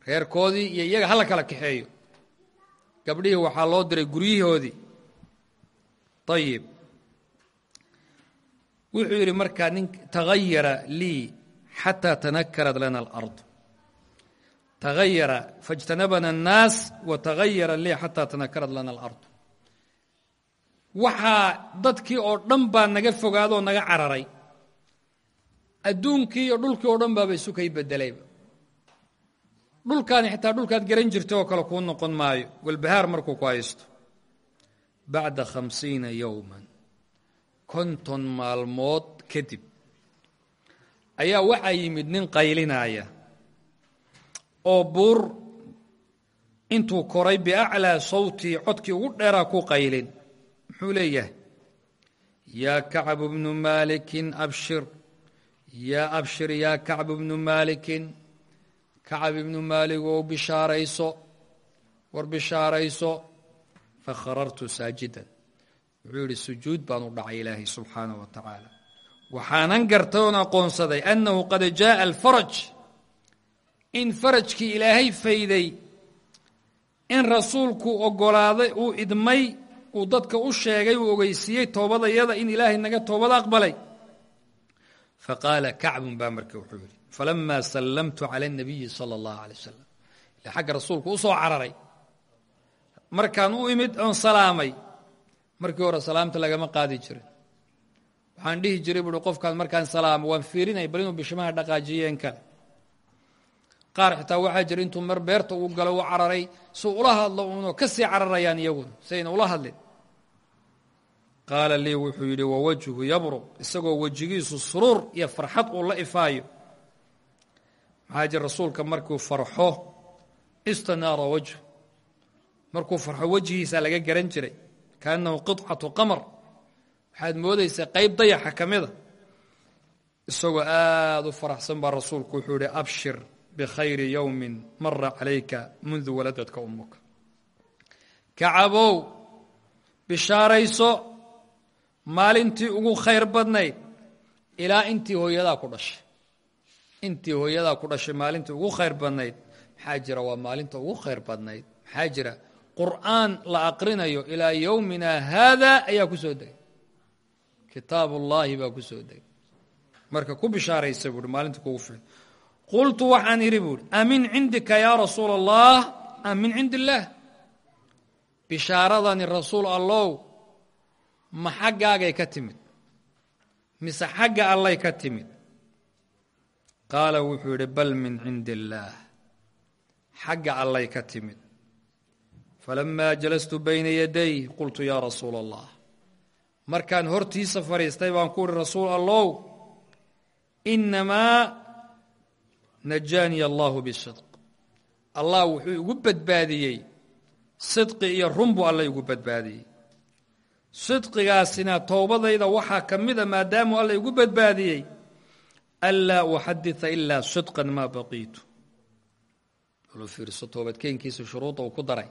Reerkoodii iyo iyaga hala kala kaxeeyo. Gabdhihii waxaa loo diray guryihoodii ayib wuxuu yidhi markaa nin tagayara lii xataa tanakarat lana alard tagayara faاjtanabana الnaas wa tagayara lii xataa tanakarat lana alard waxaa dadkii oo dhan baa naga fogaadoo naga cararay adduunkii iyo dhulkii oo dhan baaba isu kay bedelayba dhulkaani xitaa dhulkaad garan jirta oo kale kuu noqon maayo walbahaar markuu ku haysto bacda khamsiina yowman konton maalmood kadib ayaa waxaa yimid nin qaylinaya oo buur intuu koray biaclaa sawtii codkii ugu dheeraa ku qaylin. Muxuu leeyahay yaa kacbu bnu maalikin abshir. Yaa abshir yaa kacbu bnu maalikin. Kacab ibnu maalig ou bishaarayso war bishaarayso. Fakharartu saajidan. Wuxuu yidhi sujuud baan u dhacay ilaahay subxaanah wa tacaala waxaanan gartay oon aqoonsaday annahu qad jaaa alfaraj in farajkii ilaahay fayday in rasuulku oggolaaday uu idmay uu dadka u sheegay uu ogeysiiyey toobadayada in ilaahay naga toobada aqbalay. Faqaala kacbun baa marka wuxuu yidhi falama sallamtu cala اnabiyi sala اllahu alay wasalam ila xagga rasuulku u soo cararay. Markaan u imid oon salaamay. Markii hore salaamta lagama qaadi jirin waxaan dhihi jiray buui qofkaan markaan salaamo waan fiirinay bal inuu bishimaha dhaqaajiyeen kale qaar xitaa waxaa jira intuu mar beerta uu galo u cararay suu ula hadlo uunoo ka sii cararayaan iyaguna sayna ula hadlin. Qaala lii wuxuu yidhi wawajhu yabruq isagoo wejigiisu suruur iyo farxad uu la ifaayo. Maxaa jir rasuulka markuu farxo istanaara wajhu. Markuu farxo wejigiisaa laga garan jiray. Kaannahu qicatu qamar waxaad moodaysaa qayb dayaxa ka mida isagoo aada u faraxsan baa rasuulku wuxuu yihi abshir bikhayri yowmin mara calayka mundu waladadka umuka kacabow bishaarayso maalintii ugu khayr badnayd ilaa intii hooyadaa ku dhashay. Intii hooyadaa ku dhashay maalintii ugu khayr badnayd maxaa jira? Waa maalinta ugu khayr badnayd. Maxaa jira? Qur'aan la aqrinayo ilaa yowmina haada ayaa ku soo degay kitaab ullaahi baa ku soo degay. Marka ku bishaaraysa buuhi maalinta kugu fiil qultu waxaan idhi buuhi amin cindika yaa rasuula allah am min cindi illaah bishaaradani rasuul allow ma xaggaagay ka timid mise xagga allay ka timid? Qaala wuxuu yidhi bal min cindi illaah xagga allay ka timid. Falamaa jalastu bayna yaday? Qultu yaa rasuula allah markaan hortiisa fadhiistay baan ku uhi rasuul allow innamaa najaaniya allahu bisidq. Allah wuxuu igu badbaadiyey sidqi iyo run buu alla igu badbaadiyey. Sidqigaasina toobadayda waxaa ka mida maadaamuu alla igu badbaadiyey anlaa uxadita ilaa sidqan maa baqiitu. Fiirso toobadkeenkiisa shuruudda uu ku daray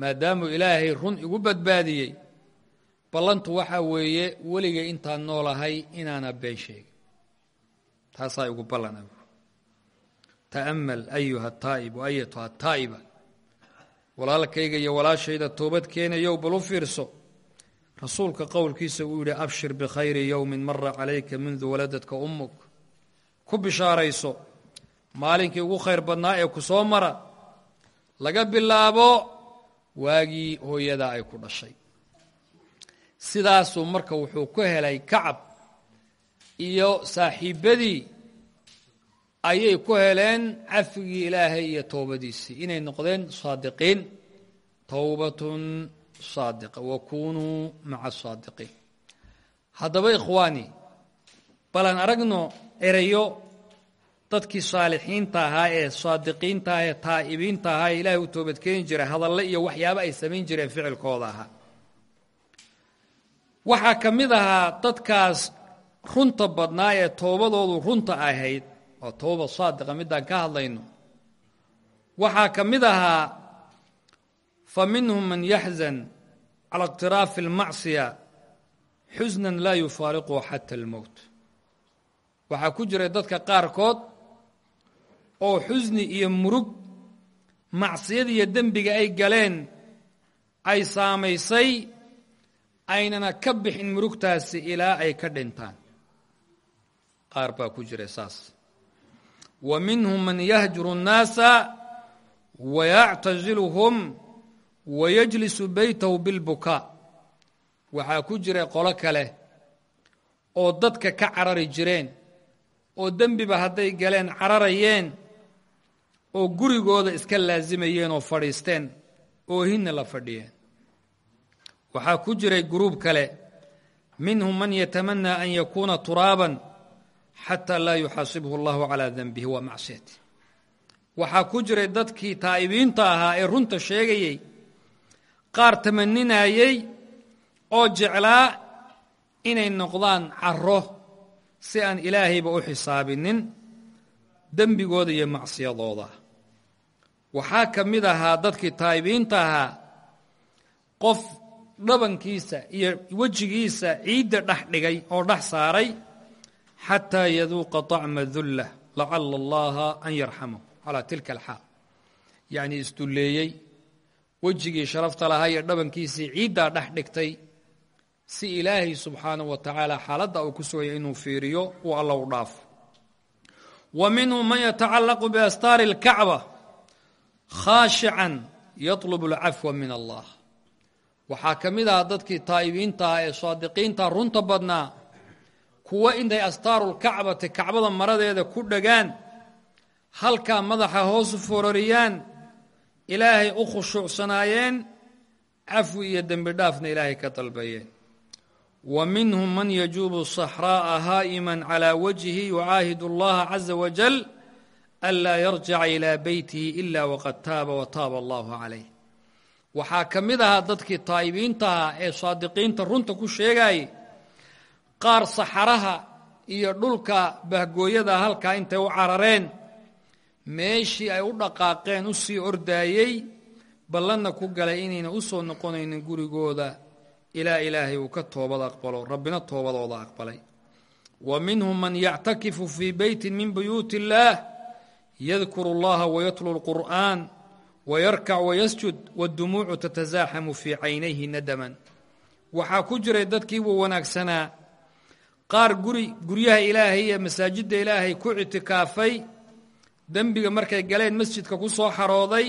maadaamuu ilaahay run igu badbaadiyey ballantu waxaa weeye weligay intaan noolahay inaana been sheegin. Taasaa igu ballana ta'amal ayuha taa'ib ayatuha taa'iba. Walaalkayga iyo walaashayda toobad keenayow bal u fiirso. Rasuulka qowlkiisa uu yidhi abshir bikhayri yowmin mara calayka mundu waladadka ummuk. Ku bishaarayso maalinkii ugu khayr badnaa ee ku soo mara laga bilaabo waagii hooyadaa ay ku dhashay sidaasuu marka wuxuu ku helay kacab iyo saaxiibbadii ayay ku heleen cafigii ilaahay iyo towbadiisii inay noqdeen saadiqiin. Towbatun saadiqa. Wa kunuu maca asaadiqiin haddaba ikhwaani balan aragno erayo dadkii saalixiinta ahaa ee saadiqiinta ah ee taa'ibiinta ahaa ee ilaahay u toobadkeeni jiray hadalle iyo waxyaabo ay samayn jireen ficilkooda ahaa waxaa ka mid ahaa dadkaas runta badnaa ee toobadoodu runta ahayd oo towba saadiqa midaan ka hadlayno. Waxaa ka mid ahaa fa minhum man yaxzan cala اqtiraafi اlmacsiya xusnan laa yufaariquhu xata almowt waxaa ku jiray dadka qaarkood oo xusni iyo murug macsiyada iyo dembiga ay galeen ay saamaysay aynana ka bixin murugtaasi ilaa ay ka dhintaan. Qaar baa ku jira saas. Wa minhum man yahjuru الnaasa wayactaziluhum wayajlisu beytahu bilbukaa. Waxaa ku jira qolo kale oo dadka ka carari jireen oo dembiba hadday galeen cararayeen oo gurigooda iska laasimayeen oo fadhiisteen oo hinna la fadhiyeen waxaa ku jiray guruub kale. Minhum man yatamanaa an yakuuna turaaban xataa laa yuxaasibhu allahu calaa denbihi wa macsiyatih waxaa ku jiray dadkii taa'ibiinta ahaa ee runta sheegayey qaar tamaninayey oo jeclaa inay noqdaan caro si aan ilaahayba u xisaabinin dembigooda iyo macsiyadooda. Waxaa ka mid ahaa dadkii taa'ibiinta ahaa qof dhabankiisa iyo wejigiisa ciidda dhex dhigay oo dhex saaray xataa yaduuqa طacma dullah lacala allaha an yarxamahu calaa tilka alxaal yacnii isdulleeyey wejigii sharafta lahaa iyo dhabankiisii ciiddaa dhex dhigtay si ilaahay subxaanahu wa tacaala xaaladda uu ku sugaya inuu fiiriyo uu alla u dhaafo wa minhum man yatacallaqu biastaari اlkacba khaashican yatlubu اlcafwa min allah waxaa ka mid aha dadkii taa'ibiinta ah ee saadiqiinta runta badnaa kuwa intay astaarulkacbati kacbada maradeeda ku dhagaan halkaa madaxa hoosu fororiyaan ilaahay u khushuucsanaayeen cafwi iyo dembi dhaafna ilaahay ka dalbayeen. Wa minhum man yajuubu saxraa'a haa'iman calaa wajhi yucaahidu allaha caza wajal anlaa yarjica ilaa beytihi ila waqad taaba wa taaba allahu calayh waxaa ka mid ahaa dadkii taa'ibiintaha ee saadiqiinta runta ku sheegaayey qaar saxaraha iyo dhulka bahgooyada halkaa intay u carareen. Meeshii ay u dhaqaaqeen u sii ordaayey ballanna ku galay inayna u soo noqonaynin gurigooda. Ilaa ilaahay uu ka toobad aqbalo rabbina toobadooda aqbalay. Wa minhum man yactakifu fii beytin min buyuuti illaah yadkuru allaha wayatlu lqur'aan wayarkac wayasjud waddumuucu tatasaaxamu fii caynayhi nadaman waxaa ku jiray dadkii wuu wanaagsanaa qaar guri guryaha ilaahay iyo masaajidda ilaahay ku ictikaafay dembiga markay galeen masjidka ku soo xarooday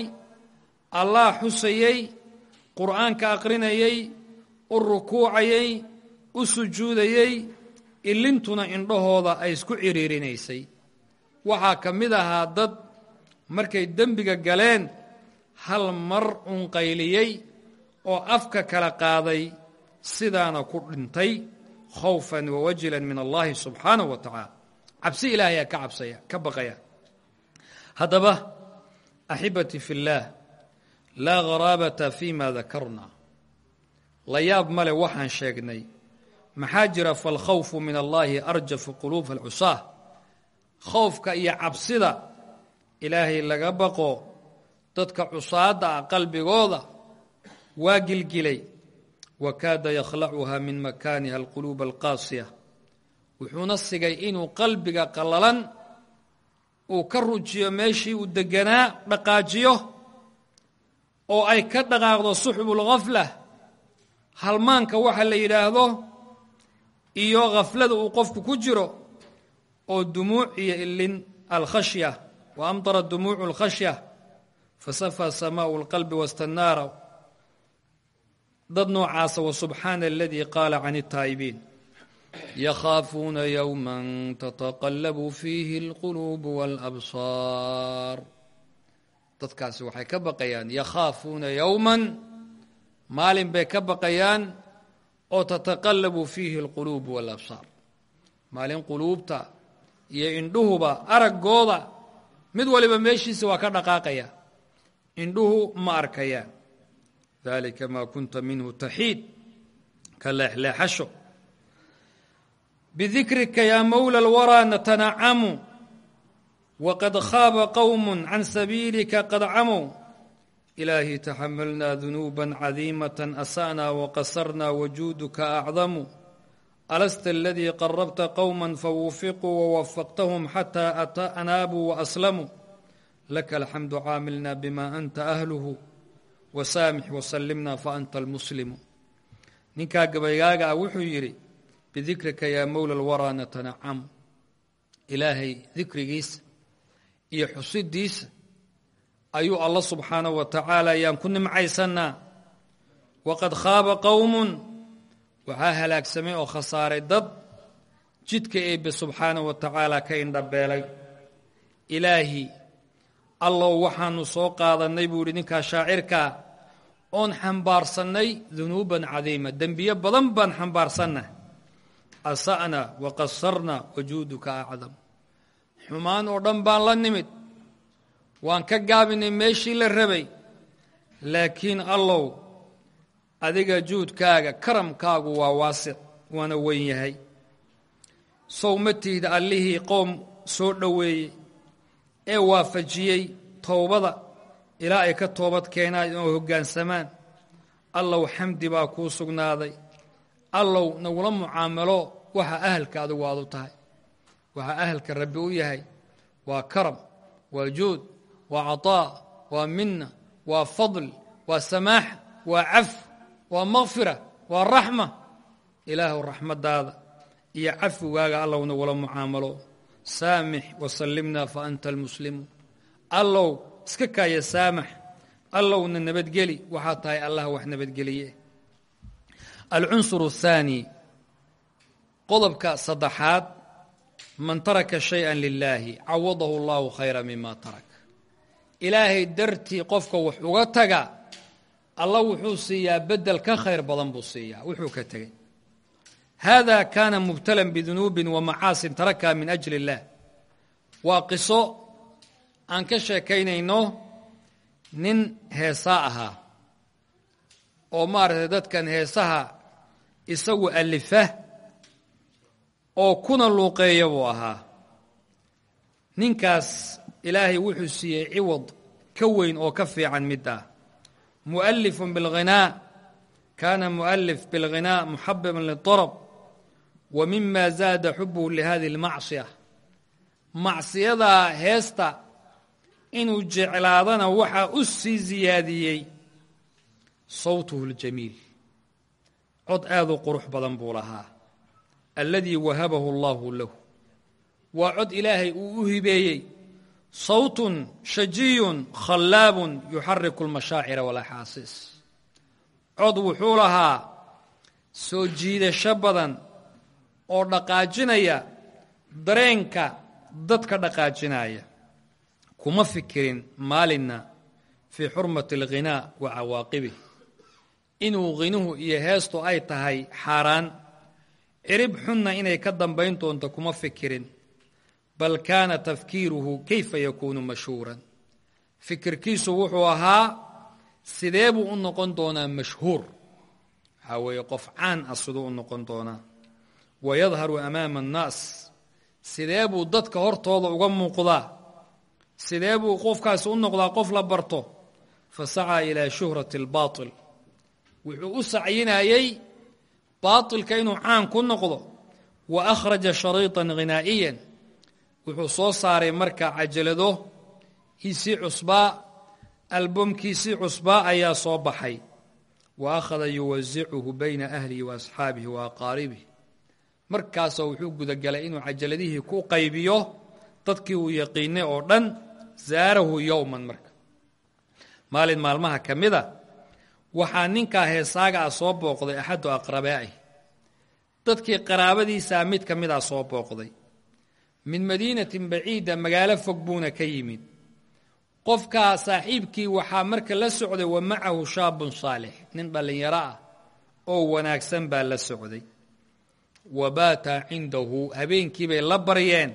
allah xusayey qur'aanka aqrinayey u rukuucayey u sujuudayey ilintuna indhahooda ay isku ciriirinaysay waxaa ka mid ahaa dad markay dembiga galeen hal mar unqayliyey oo afka kala qaaday sidaana ku dhintay khawfan wa wajilan min allahi subxaanahu wa tacaala cabsi ilaahayaa ka cabsaya ka baqaya. Haddaba axibbatii fi اllaah laa garaabata fi ma dakarna la yaab male waxaan sheegnay maxaa jira falkhawfu min allahi arjafu quluuba alcusaah khowfka iyo cabsida ilaahay laga baqo dadka cusaadda ah qalbigooda waa gilgilay. Wa kaada yakhlacuha min makaaniha alquluuba alqaasiya. Wuxuuna sigay inuu qalbiga qallalan uu ka rujiyo meeshii uu deganaa dhaqaajiyo oo ay ka dhaqaaqdo suxbulghafla halmaanka waxa la yidhaahdo iyo khaflada uu qofku ku jiro oo dumuuc iyo ilin alkhashya. Wa amطara dumuucu اlkhashya fasafaa samaau اlqalbi wastannaara dad noocaasa wasubxaana aladii qaala can الtaa'ibiin yakhaafuuna yowma tataqallabu fiihi اlquluub wاlabsaar dadkaasi waxay ka baqayaan yakhaafuuna yowman maalin bay ka baqayaan oo tataqallabu fiihi اlquluub wاlabsaar maalin quluubta iyo indhuhuba araggooda mid waliba meeshiisa waa ka dhaqaaqaya indhuhu ma arkayaan dalika maa kunta minhu taxiid ka leexleexasho. Bidikrika yaa mowla اlwaraa natanacamu waqad khaaba qowm can sabiilika qad camow ilaahi taxamalnaa dunuuba cadiimata asa'naa waqasarnaa wajuuduka acdamu alasta aladii qarabta qowma fawufiquu wawafaqtahum xataa anaabuu waaslamuu laka alxamdu caamilna bima anta ahluhu wasaamix wasallimna faanta almuslimu ninkaa gabaygaaga ah wuxuu yidhi bidikrika yaa mowla alwaraa natanacamu ilaahay dikrigiisa iyo xusidiisa ayuu alla subxaanahu wa tacaala ayaan ku nimcaysannaa waqad khaaba qowmun waxaa halaagsamay oo khasaaray dad jidka eebbe subxaanahu wa tacaala ka indhabeelay ilaahi allow waxaanu soo qaadannay buu yidhi ninkaa shaacirkaa oon xambaarsannay dunuuban cadiima dembiyo badan baan xambaarsannah asa'na wa qasarna wajuuduka acdam. Xumaan oo dhan baan la nimid. Waan ka gaabinay meeshii la rabay. Laakiin allow adiga juudkaaga karamkaagu waa waasic waana weyn yahay. Sow ma tihid allihii qoom soo dhoweeyey ee waafajiyey towbada ilaa ay ka toobad keenaan oo hoggaansamaan allow xamdi baa kuu sugnaaday. Allow nagula mucaamalo waxa ahalka adigu aad u tahay. Waxaa ahalka rabbi u yahay. Waa karam waa juud waa caطaa waa minna waa fadl waa samaaxa waa caf waa makfira waa raxma. Ilaahu raxmaddaada iyo cafwigaaga allow nagula mucaamalo saamix wasallimna fa anta almuslimu allow iska kaaya saamax allowna nabadgeli waxaa tahay allah wax nabadgeliye alcunsur الthaani qodobka saddexaad man taraka shayئa lilaahi cawadahu اllahu khayra mima tarak ilaahay dartii qofka wax uga taga alla wuxuu siiyaa bedel ka khayr badan buu siiyaa wuxuu ka tegey hada kaana mubtalan bidunuubin wa macaasin tarakaha min ajli اllah waa qiso aan ka sheekaynayno nin heesaa ahaa oo maaragtay dadkan heesaha isagu alifa oo kuna luuqeeya buu ahaa ninkaas ilaahay wuxuu siiyey ciwad ka weyn oo ka fiican mid ah mu'alifun bilghinaa kaana mu'alif bilghinaa muxabiban liطarab wa mima حبه xubuhu lihadi lmacsiya. Macsiyadaa heesta inuu jeclaadana waxaa u sii siyaadiyey sawtuhu ljamiil. Cod aad u qurux badan buu lahaa. Alladii wahabahu allaahu lahu. Waa cod ilaahay uu u hibeeyey. Sawtun shajiyun khallaabun yuxariku almashaacira walaxaasiis cod wuxuu lahaa soo jiidasho badan oo dhaqaajinaya dareenka dadka dhaqaajinaya. Kuma fikirin maalinna fii xurmati اlghinaa wa cawaaqibih inuu khinuhu iyo heestu ay tahay xaaraan. Cirib xunna inay ka dambayn doonto kuma fikirin. Bal kaana tafkiiruhu kayfa yakuunu mashhuuran. Fikirkiisu wuxuu ahaa sidee buu u noqon doonaa mashhuur? Waxaa weeye qof caan ah siduu u noqon doonaa wa yadharu amaama annaas sidee buu dadka hortooda uga muuqdaa sidee buu qofkaasi u noqdaa qof la barto fa sacaa ilaa shuhrati albaatil wuxuu u sacyinayey baatilka inuu caan ku noqdo wa akhraja shariiطan ghinaa'iyan wuxuu soo saaray marka cajalado hiisii cusbaa albomkiisii cusbaa ayaa soo baxay wa akhada yuwasicuhu bayna ahlihi wa wa aqaaribihi markaasoo wuxuu gudagalay inuu cajaladihii ku qaybiyo dadkii uu yaqiinay oo dhan zaarahu yowman marka. Maalin maalmaha ka mida waxaa ninkaa heesaaga ah soo booqday axadu aqrabaa'ih dadkii qaraabadiisaa mid ka mid a soo booqday. Min madiinatin baciida magaalo fog buuna ka yimid. Qofkaa saaxiibkii waxaa marka la socday wa macahu shaabun saalix nin dhallinyaro ah oo wanaagsan baa la socday wa baata cindahu habeenkii bay la baryeen.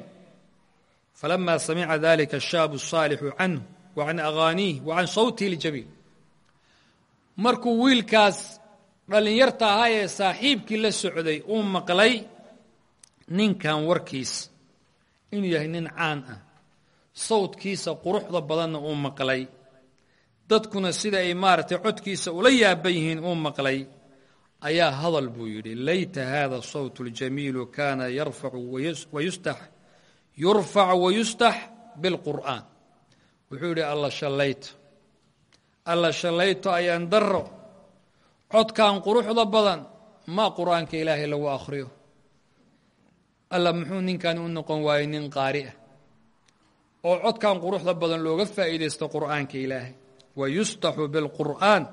Falamaa samica dalika ashaabu asaalixu canhu wa can aghaaniih wa can sawtihi اljamiil markuu wiilkaas dhallinyarta ahaa ee saaxiibkii la socday uu maqlay ninkan warkiis inuu yahay nin caan ah. Sawdkiisa quruxda badanna uu maqlay. Dadkuna sida ay maaragtay codkiisa ula yaaban yihiin uu maqlay ayaa hadal buu yidhi layta hada sawt اljamiilu kana yurfac wayustax bilqur'aan wuxuu yidhi alla shallayto alla shallayto ayaan daro codkan quruxda badan maa qur'aanka ilaahay lagu akhriyo. Alla muxuu ninkan u noqon waayey nin qaari ah oo codkan quruxda badan looga faa'iidaysto qur'aanka ilaahay. Wayustaxu bilqur'aan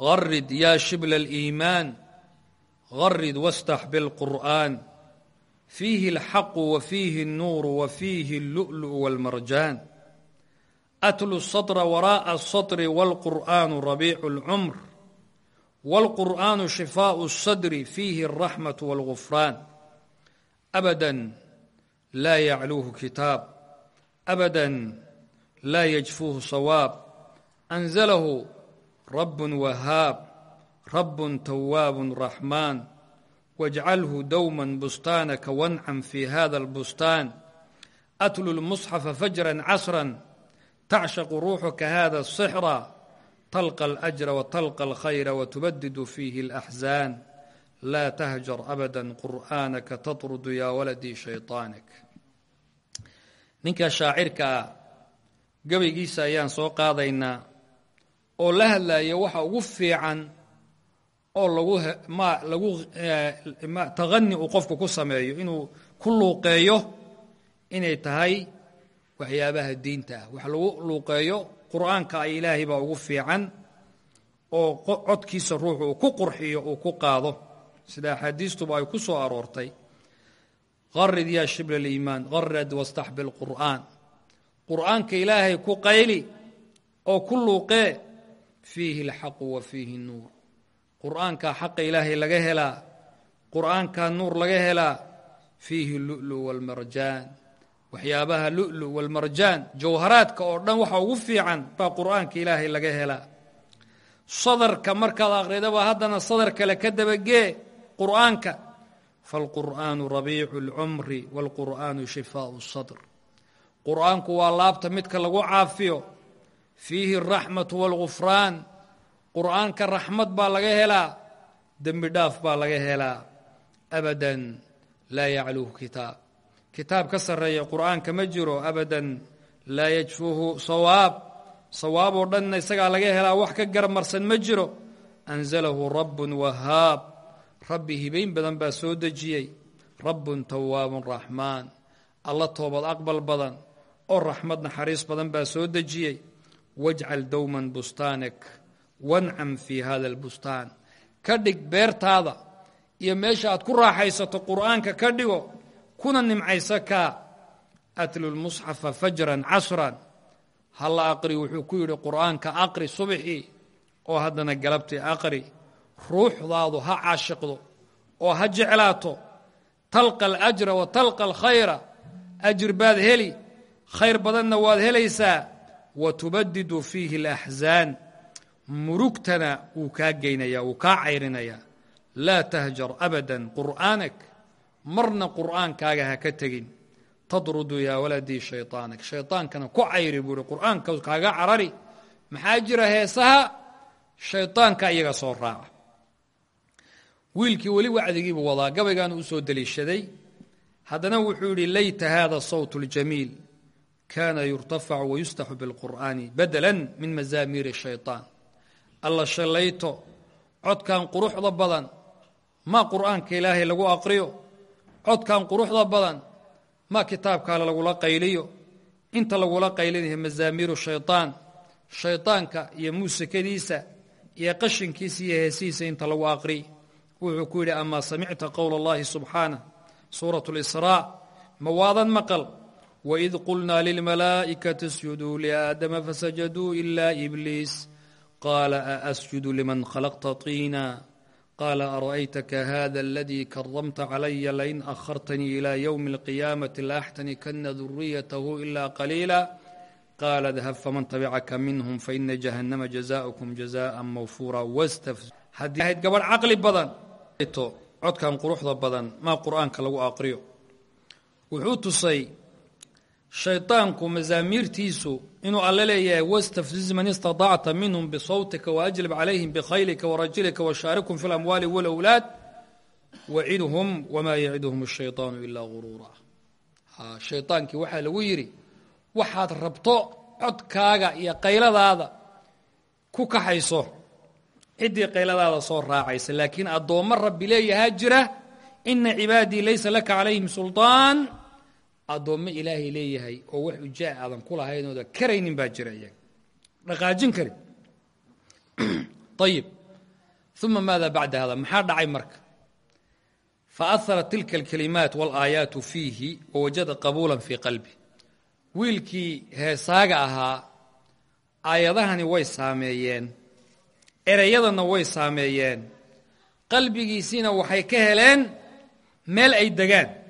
غرد يا شبل الإيمان غرد واستح بالقرآن فيه الحق وفيه النور وفيه اللؤلؤ والمرجان أتلو السطر وراء السطر والقرآن ربيع العمر والقرآن شفاء الصدر فيه الرحمة والغفران أبدا لا يعلوه كتاب أبدا لا يجفوه صواب أنزله rabbun wahaab rabbun tawaabun raxmaan wajcalhu dowman bustaanaka wancam fii hada albustaan atlu lmusxafa fajran casran tacshaqu ruuxuka hada sixra talqa alajra watalqa alkhayra watubadidu fiihi alaxzaan laa tahjar abada qur'aanaka tatrudu yaa waladii shaytaanak ninkaa shaacirka ah gabaygiisa ayaan soo qaadaynaa oo la hadlaya waxa ugu fiican oo lagu ma lagu taqani uu qofku ku sameeyo inuu ku luuqeeyo inay tahay waxyaabaha diinta. Ah lagu luuqeeyo qur'aanka ay ilaahay baa ugu fiican oo codkiisa ruuxu uu ku qurxiyo uu ku qaado. Sida axaadiistuba ay ku soo aroortay. Qarid yaa shibla aliimaan qarad wastax bilqur'aan qur'aanka ilaahay ku qayli oo ku luuqee fiihi alxaqu wa fiihi nuur. Qur'aankaa xaqa ilaahay laga helaa qur'aankaa nuur laga helaa fiihi lulu walmarjaan. Waxyaabaha lulu walmarjaan jawharaadka oo dhan waxa ugu fiican baa qur'aanka ilaahay laga helaa sadarka markaad akridaba haddana sadar kale ka dabagee qur'aanka. Falqur'aanu rabiicu اlcumri wاlqur'aanu shifaau sadr. Qur'aanku waa laabta midka lagu caafiyo fiihi araxmatu wاlgufraan qur'aanka raxmad baa laga helaa dembi dhaaf baa laga helaa. Abadan laa yacluhu kitaab. Kitaab ka sarreeya qur'aanka ma jiro abadan laa yajfuhu sawaab. Sawaab oo dhanna isagaa laga helaa wax ka garmarsan ma jiro. Anzalahu rabbun wahaab. Rabbi hibayn badan baa soo dejiyey. Rabbun tawaabun raxmaan. Alla toobad aqbal badan. Oo raxmad naxariis badan baa soo dejiyey wajcal dowman bustaanak wancam fii hada albustaan ka dhig beertaada iyo meesha aad ku raaxaysato qur'aanka ka dhigo kuna nimcayso kaa atlu lmusxafa fajran casran. Halla aqri wuxuu ku yidhi qur'aanka aqri subxii oo haddana galabtii aqri ruuxdaadu ha caashiqdo oo ha jeclaato. Talqa alajra wa talqa alkhayra ajir baad heli khayr badanna waad helaysaa wa tubadidu fiihi alaxsaan murugtana wuu kaa geynayaa wuu kaa cayrinayaa laa tahjar abadan qur'aanak marna qur'aankaaga ha ka tegin tadrudu yaa waladii shayطaanak shayطaankana ku cayri buu ihi qur'aanka kaaga carari maxaa jira heesaha shayطaanka iyaga soo raaca wiilkii weli wacdigiibuu wadaa gabaygaana u soo deliishaday haddana wuxuu yidhi layta hada sawt اljamiil kana yurtafacu wayustaxu biاlqur'aani badala min mazaamiiri shayطaan alla shallayto codkan quruxda badan ma qur'aanka ilaahay lagu aqriyo codkan quruxda badan ma kitaabkaale lagula qayliyo inta lagula qaylinayo mazaamiiru shayطaan shayطaanka iyo muusikadiisa iyo qashinkiisa iyo heesihiisa inta lagu aqriy wuxuu ku yidhi amaa samicta qowla اllahi subxaanah suuraة اlisraa ma waadan maqal waid qulnaa lilmalaa'ikati اسjuduu liaadama fasajaduu ila ibliis qaala aasjudu liman khalaqta طiina qaala ara'aytaka hada aladii karamta calaya lain akhartanii ilى ywmi اlqiyaamati laaxtanikana duriyatahu ila qaliila qaala dahab faman tabicaka minhm faina jahannama jazaؤkum jazaءa mawfuura haddii ahayd gabadh caqli badan codkan quruxda badan maa qur'aanka lagu aqriyo wuxuu tusay shaydaanku masaamiirtiisu inuu alle leeyahay wastafziz man istaطacta minhum bisawtika waajlib calayhim bikhaylika warajilika washaarikum fi اlamwaali wاlawlaad wacidhum wamaa yaciduhum الshayطaanu ilaa guruura shaydaankii waxaa lagu yidhi waxaad rabto codkaaga iyo qayladaada ku kaxayso ciddii qayladaada soo raacaysa laakiin addoommo rabbi leeyahaa jira ina cibaadii laysa laka calayhim sulطaan adoomo ilaahay leeyahay oo wax ujaa aadan ku lahayn karaynin baa jira iyaga. Dhaqaajin karin. Ayib uma maada bacda hada maxaa dhacay marka? Fa faaarat tilka alkalimaat walaayaatu fiihi wawajada qabuula fii qalbi. Wiilkii heesaaga ahaa aayadahani way saameeyeen. Ereyadanna way saameeyeen. Qalbigiisiina waxay ka heleen meel ay degaan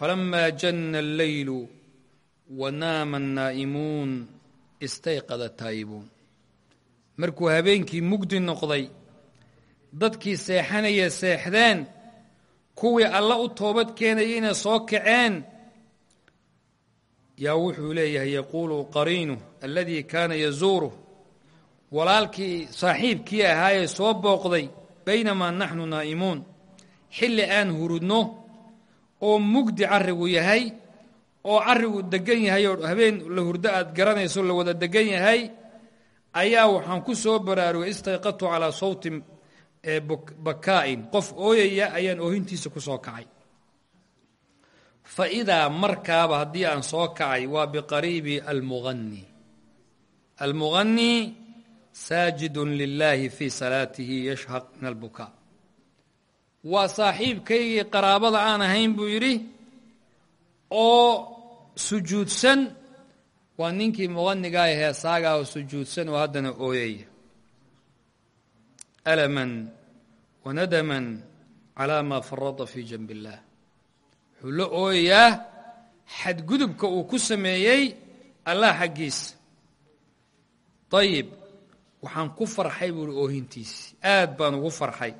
falama janna alleylu wanaama annaa'imuun istayqada taa'ibuun markuu habeenkii mugdi noqday dadkii seexanaya seexdeen kuwii alla u toobad keenayeyna soo kaceen yaa wuxuu leeyahay yaquulu qariinu aladii kaana yazuuruh walaalkii saaxiibkii ahaayee soo booqday baynamaa naxnu naa'imuun xilli aan hurudno oo mugdi carrigu yahay oo carrigu deggan yahay oo habeen la hurdo aad garanayso la wada deggan yahay ayaa waxaan ku soo baraarugay istayqadtu calaa sawti bakaa'in. Qof ooyaya ayaan oohintiisa ku soo kacay. Fa idaa markaaba haddii aan soo kacay waa biqariibi almughani almughani saajidun lilaahi fii salaatihi yashhaq min albukaa waa saaxiibkaygii qaraabada aan ahayn buu yidhi oo sujuudsan. Waa ninkii muqanigaa ee heesaagaa oo sujuudsan oo haddana ooyaya alaman wanadaman calaa maa farada fii janbi illaah wuxuu la ooyayaa xadgudubka uu ku sameeyey allah xaggiisa ayib waxaan ku farxay buuhi oohintiisi aad baan ugu farxay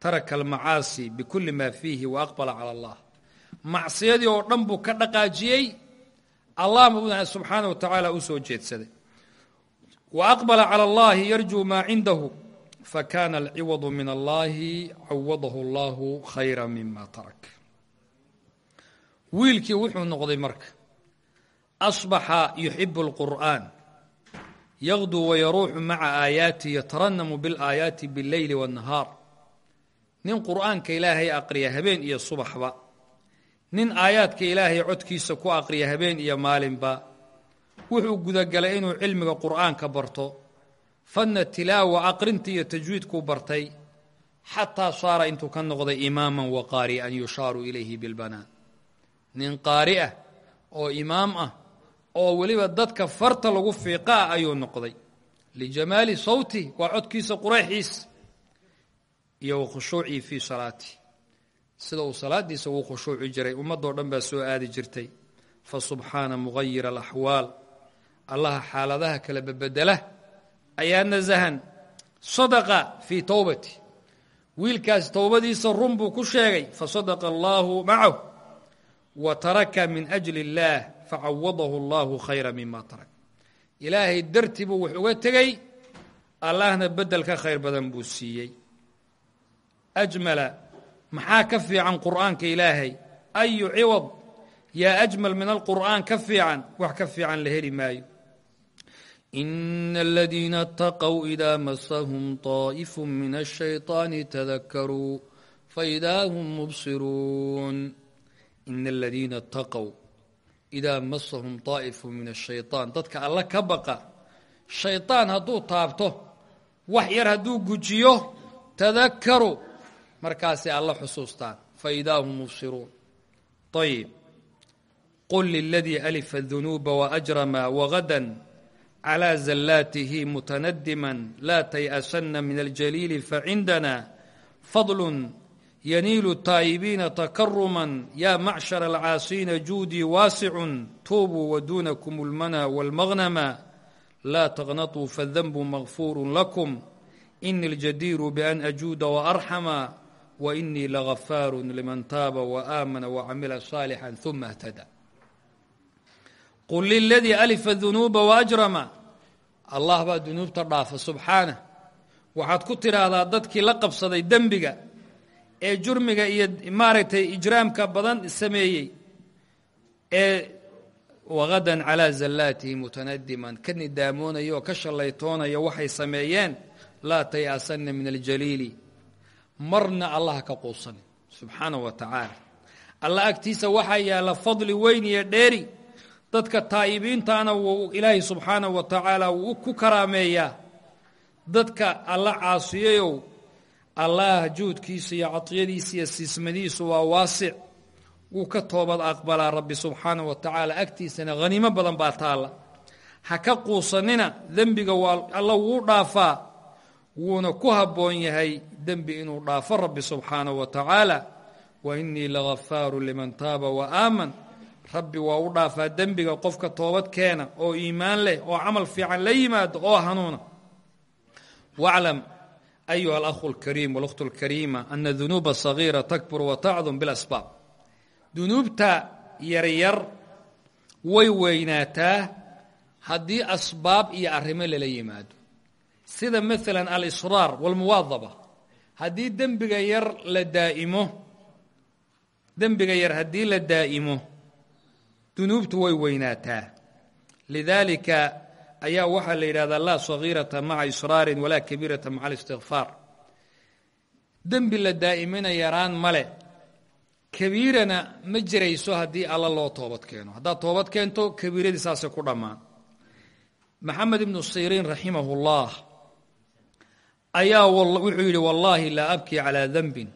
taraka almacaasi bikulli maa fiihi wa aqbala cala allah macsiyadii oo dhan buu ka dhaqaajiyey allah subxaana wa tacaala u soo jeedsaday wa aqbala cala allahi yarjuu maa cindahu fakana alciwadu min allahi cawadahu allahu khayra mima tarak wiilkii wuxuu noqday marka asbaxa yuxibu اlqur'an yaqduu wayaruuxu maca aayaatihi yataranamu biاlaayaati biاlleyli waاnnahaar nin qur'aanka ilaahay aqriya habeen iyo subaxba. Nin aayaadka ilaahay codkiisa ku aqriya habeen iyo maalinba wuxuu gudagalay inuu cilmiga qur'aanka barto fanna tilaawa aqrinta iyo tajwiidkuu bartay xataa saara intuu ka noqday imaaman wa qaari'an yushaaru ilayhi bilbanaan nin qaari ah oo imaam ah oo weliba dadka farta lagu fiiqa ah ayuu noqday. Lijamaali sawti waa codkiisa qurayxiisa iyo wa khushuucii fii salaatih sida uu salaaddiisa ugu khushuuci jiray ummadoo dhan baa soo aadi jirtay. Fa subxaana mugayira alaxwaal allaha xaaladaha kala babedela ayaa nasahan. Sadaqa fii towbati wiilkaas towbadiisa run buu ku sheegay fasadaqa allaahu macahu wa taraka min ajli illaah facawadahu allahu khayra mima tarak. Ilaahay dartii buu wax uga tegey allahna bedel ka khayr badan buu siiyey ajmala maxaa ka fiican qur'aanka ilaahay ayu ciwad yaa ajmal min alqur'aan ka fiican wax ka fiican la heli maayo in aladiina اtaqw ida masahum طaaئif min الshayطaani tadakaruu faidaa hm mubsiruun ina aladiina اtaqow idaa masahum طaa'ifu min الshayطaan dadka alla ka baqa shayطaan hadduu taabto wax yar hadduu gujiyo tadakaruu markaasay alla xusuustaan faidaa hum mubsiruun ayib qul liladii alifa الdunuuba waأjrama wagada clى zallaatihi mutanadiman laa tay'asana min aljaliili facindana fadl yaniilu taa'ibiina takaruma ya macshar alcaasiina juudii waasicun tuubuu waduunakum اlmana wاlmagnama laa taqnaطuu fadanbu makfuuru lakum ini اljadiiru ban ajuuda waarxama wainii lagafaaru liman taaba waaamana wacamila صaalixا ثuma اhtada qul liladii alifa dunuuba waajrama allah baa dunuubta dhaafa subxaanah waxaad ku tidhaahdaa dadkii la qabsaday dembiga ee jurmiga iyo maaragtay ijraamka badan sameeyey ee wagadan calaa zallaatihi mutanadiman ka nidaamoonaya oo ka shallaytoonaya waxay sameeyeen laa tay'asanna min aljaliili marna allah ka quusan. Subxaanahu wa tacaala. Allah agtiisa waxaa yaalla fadli weyn iyo dheeri. Dadka taa'ibiintaana wuu ilaahay subxaanahu wa tacaala wuu ku karaameeyaa. Dadka alla caasiyayow allah juudkiisa iyo cadiyadiisa iyo siismadiisu waa waasic. Wuu ka toobad aqbalaa rabbi subxaanahu wa tacaala. Agtiisana haniimo badan baa taalla. Ha ka quusanina dembiga waa alla wuu dhaafaa wuuna ku habboon yahay dembi inuu dhaafo rabbi subxaanahu wa tacaala. Wa innii lagafaaru liman taaba wa aaman. Rabbi waa u dhaafaa dembiga qofka toobad keena oo iimaan leh oo camal fiican la yimaado oo hanuuna. Waclam ayuha alakhu alkariim walukhtu alkariima ana dunuuba sagiira takbur wa tacdum bilasbaab. Dunuubta yaryar way weynaataa haddii asbaab iyo arrimo lala yimaado sida maalan alisraar walmuwaadaba. Haddii dembiga yar la daa'imo dembiga yar haddii la daa'imo dunuubtu way weynaataa. Lidaalika ayaa waxaa la yidhahdaa laa sagiirata maca israarin walaa kabiirata maca alistikfaar dembi la daa'imina yaraan male kabiirana ma jirayso haddii alla loo toobad keeno. Haddaad toobad keento kabiiradii saasay ku dhammaan. Maxamed ibnu siriin raximahu llah ayaa wuxuu yidhi wallaahi laa abkii calaa dembin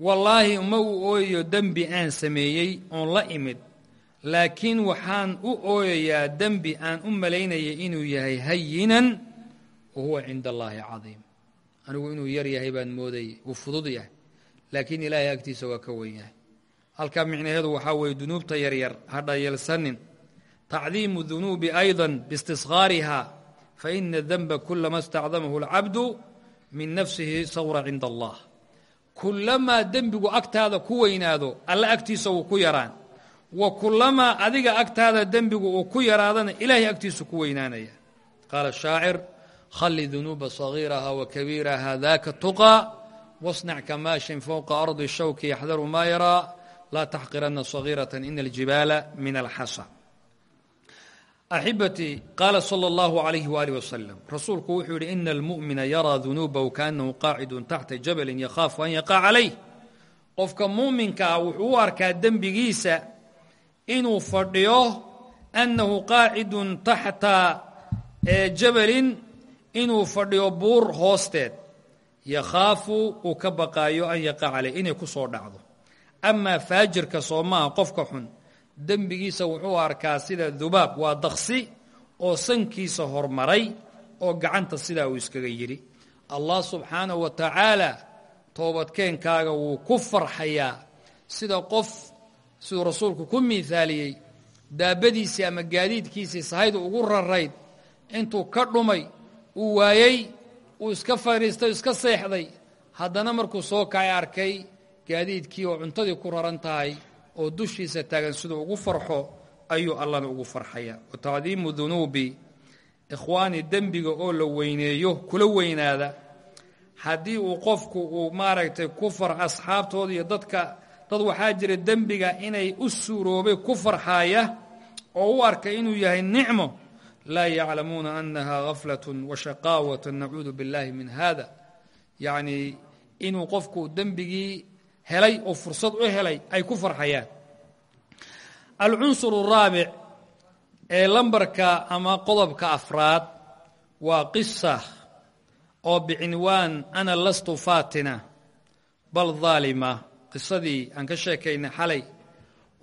wallaahi ma uu ooyayo dembi aan sameeyey oon la imid laakiin waxaan u ooyayaa dembi aan u malaynayay inuu yahay hayinan wa huwa cinda allaahi cadiim. Anigu inuu yar yahay baan moodayay uu fudud yahay laakiin ilaahay agtiisa waa ka wen yahay. Halkaa micnaheedu waxaa weeye dunuubta yaryar ha dhayalsanin tacdiimu dunuubi ayda biistisqaariha faina danba kulama istacdamahu alcabdu min nafsihi sawra cinda allah. Kulamaa dembigu agtaada ku weynaado alla agtiisa wuu ku yaraan. Wa kulamaa adiga agtaada dembigu uu ku yaraadana ilaahay agtiisu ku weynaanaya. Qaala shaacir khali dunuuba sagiiraha wa kabiiraha daka tuqaa wasnac kamaashin fowqa ardi shawki yaxdaru maa yaraa laa taxqirana sagiirata ina aljibaala min alxasa axibatii qaala sala allahu alayhi waaalih wasalam rasuulku wuxuu yidhi ina almu'mina yaraa dunuubahu kaanahu qaacidun taxta jabalin yakhaafu an yaqac calayh qofka muuminka ah wuxuu u arkaa dembigiisa inuu fadhiyo annahu qaacidun taxta jabalin inuu fadhiyo buur hoosteed yakhaafu uu ka baqaayo an yaqac caleyh inay ku soo dhacdo amaa faajirka soo qofka xun dembigiisa wuxuu arkaa sida dubaab waa daqsi oo sankiisa hormaray oo gacanta sidaa uu iskaga yidhi. Allah subxaanahu wa tacaala toobadkeenkaaga wuu ku farxayaa. Sida qof siduu rasuulku ku miithaaliyey daabadiisii ama gaadiidkiisii sahaydu ugu rarayd intuu ka dhumay uu waayey uu iska fadhiistay iska seexday haddana markuu soo kacay arkay gaadiidkii oo cuntadii ku raran tahay oo dushiisa taagan siduu ugu farxo ayuu allana ugu farxaya. Wa tacdiimu dunuubi ikhwaani dembiga oo la weyneeyo kula weynaada. Haddii uu qofku uu maaragtay ku far asxaabtooda iyo dadka dad waxaa jira dembiga inay u suuroobay ku farxaaya oo u arkay inuu yahay nicmo laa yaclamuuna annaha gaflatun wa shaqaawatun nacuudu biاllahi min hada yacnii inuu qofku dembigii helay oo fursad u helay ay ku farxayaan. Alcunsur araabic ee lambarka ama qodobka afraad waa qisa oo bicinwaan ana lastu faatina bal daalima qisadii aan ka sheekaynay xalay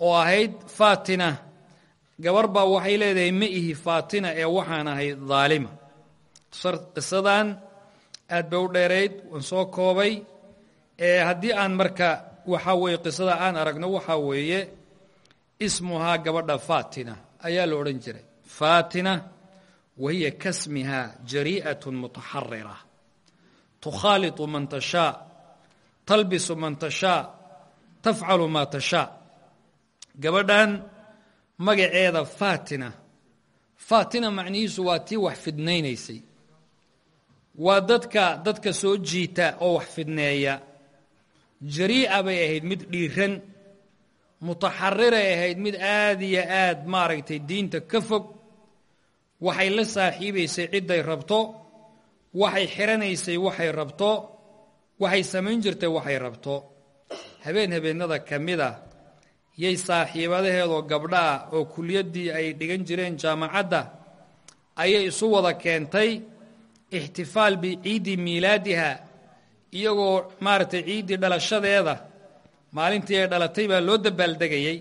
oo ahayd faatina. Gabar baa waxay leedahay ma ihi faatina ee waxaan ahay daalima qisadan aad bay u dheerayd waan soo koobay haddii aan marka waxaa weeye qisada aan aragno waxaa weeye ismuhaa gabadha faatina ayaa la odhan jiray. Faatina wa hiya kasmiha jarii'at mutaxarira tukhaaliطu man tashaa talbisu man tashaa tafcalu maa tashaa. Gabadhan magaceeda faatina faatina macnihiisu waa tii wax fidnaynaysay. Waa dadka dadka soo jiita oo wax fidneeya jarii'a bay ahayd mid dhiiran mutaxariray ahayd mid aad iyo aad maaragtay diinta ka fog. Waxay la saaxiibaysay cidday rabto waxay xidhanaysay waxay rabto waxay samayn jirtay waxay rabto. Habeen habeennada ka mid a yay saaxiibadaheedoo gabdhaah oo kuliyaddii ay dhigan jireen jaamacadda ayay isu wada keentay ixtifaal biciidi miilaadiha iyagoo maaragtay ciiddii dhalashadeeda maalintii ay dhalatay baa loo dabaaldegayey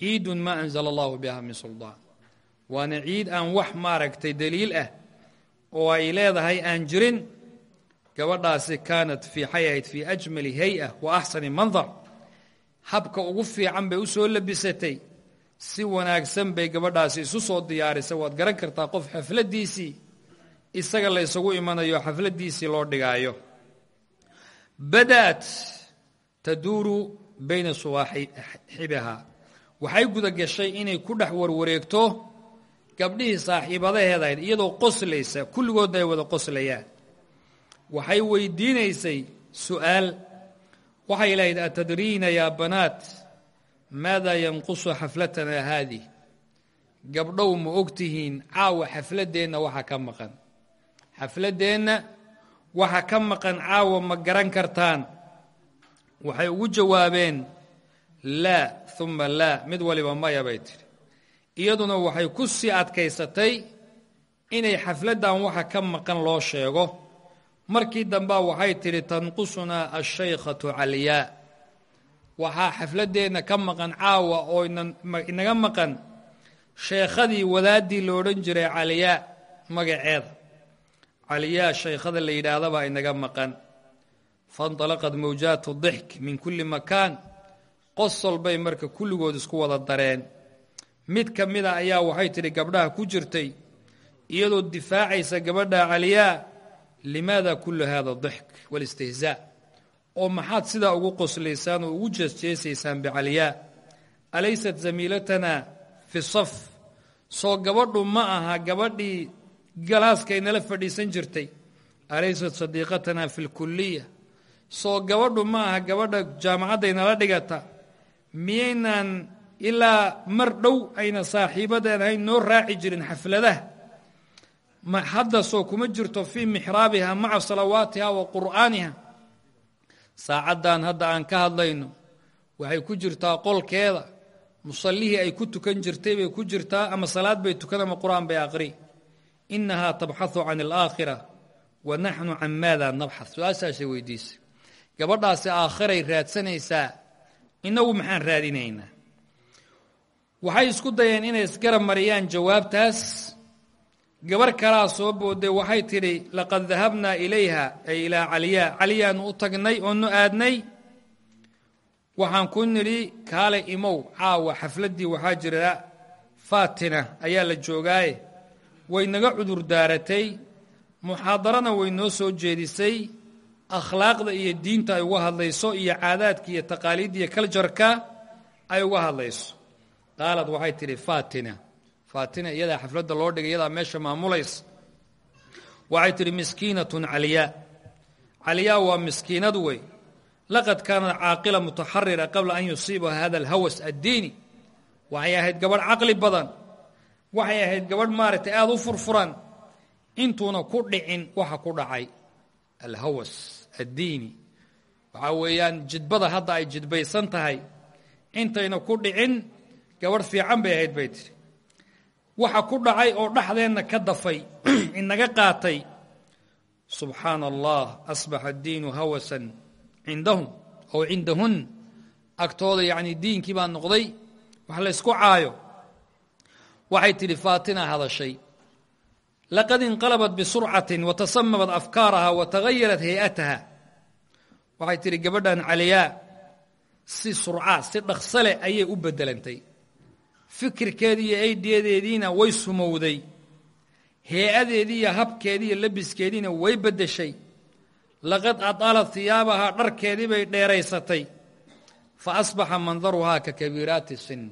ciidun maa anzala allahu biha min suldaan waana ciid aan wax maaragtay daliil ah oo ay leedahay aan jirin gabadhaasi kaanat fii ahayd fii ajmali hay'a wa axsani mandar habka ugu fiican bay u soo labisatay. Si wanaagsan bay gabadhaasi isu soo diyaarisay. Waad garan kartaa qof xafladdiisii isaga la ysugu imanayo xafladdiisii loo dhigaayo bada'at taduuru bayna suwaaxibihaa waxay guda gashay inay ku dhex warwareegto gabdhihii saaxiibadaheedahayd iyadoo qoslaysa kulligoodna ay wada qoslayaan. Waxay weydiinaysay su'aal waxay lahayd atadriina yaa banaat maadaa yanqusu xaflatanaa haadih gabdhow ma og tihiin caawa xafladdeenna waxa ka maqan. Xafladdeenna waxa ka maqan caawa ma garan kartaan. Waxay ugu jawaabeen laa uma laa mid waliba maya bay tidhi. Iyaduna waxay ku sii adkaysatay inay xafladdan waxa ka maqan loo sheego. Markii dambea waxay tidhi tanqusunaa ashaykhatu calyaa waxaa xafladdeenna ka maqan caawa oo inaga maqan sheekhadii wadaaddii lo odhan jiray caliyaa magaceeda caliyaa shaykhada la yidhaahdabaa inaga maqan. Fainطalaqad mawjaatu dixk min kulli makaan. Qosol bay marka kulligood isku wada dareen. Mid ka mida ayaa waxay tidhi gabdhaha ku jirtay. Iyadoo difaacaysa gabadha caliyaa limaada kullu hada dixk walistihzaa oo maxaad sidaa ugu qoslaysaan oo ugu jeesjeesaysaan bicaliyaa alaysat zamiilatana fi saf. Soo gabadhu ma aha gabadhii galaaskaynala fadhiisan jirtay alaysat sadiiqatana fi lkuliya soo gabadhu ma aha gabadha jaamacaddaynala dhigata. Miyaynaan ilaa mar dhow ayna saaxiibadeen ahayn noo raaci jirin xafladaha. Hadda soo kuma jirto fii mixraabiha maca salawaatiha wa qur'aaniha. Saacaddan hadda aan ka hadlayno waxay ku jirtaa qolkeeda. Musallihii ay ku tukan jirtay bay ku jirtaa ama salaad bay tukan ama qur'aan bay aqri inahaa tabxahu can alaakhira wa naxnu can maada nabxad su'aashaasay weydiisay gabadhaasi aakhiray raadsanaysaa innagu maxaan raadinaynaa waxay isku dayeen inay isgarab mariyaan jawaabtaas gabar kalaa soo booday waxay tidhi laqad dahabnaa ilayha ay ilaa caliyaa caliyaanu u tagnay oonu aadnay waxaan ku nidhi kaale imow caawa xafladdii waxaa jira faatina ayaa la joogaaye way naga cudur daaratay muxaadarana way noo soo jeedisay akhlaaqda iyo diinta ay uga hadlayso iyo caadaadka iyo taqaaliidda iyo kaljarka ay uga hadlayso. Qaalad waxay tidhi faatina. Faatina iyadaa xafladda loo dhigay iyadaa meesha maamulaysa. Waxay tidhi miskiinatun caliyaa. Caliyaa waa miskiinad wey laqad kaanat caaqila mutaxarira qabla an yusiibaha hada alhawas addiini. Waxay ahayd gabadh caqli badan waxay ahayd gabadh maaragtay aada u furfuran intuuna ku dhicin waxa ku dhacay. Alhawas addiini waxaa weeyaan jidbada hadda ay jidbaysan tahay. Intayna ku dhicin gabadh fiican bay ahayd bay tidhi. Waxa ku dhacay oo dhexdeenna ka dafay inaga qaatay subxaana allah asbaxa addiinu hawasan cindahum ow cindahun agtooda yacni diinkii baa noqday wax laysku caayo waxay tidhi faatina hadashay. Laqad inqalabat bisurcatin watasamabat afkaaraha watagayarat hay'ataha. Waxay tidhi gabadhan caliyaa si surca si dhaqso leh ayay u bedelantay. Fikirkeedii iyo aydiyadeediina way sumowday. Hee-adeedii iyo habkeedii iyo way beddeshay. Laqad adaalat hiyaabahaa dharkeedii bay dheeraysatay. Fa asbaxa mandaruhaa ka kabiiraati sin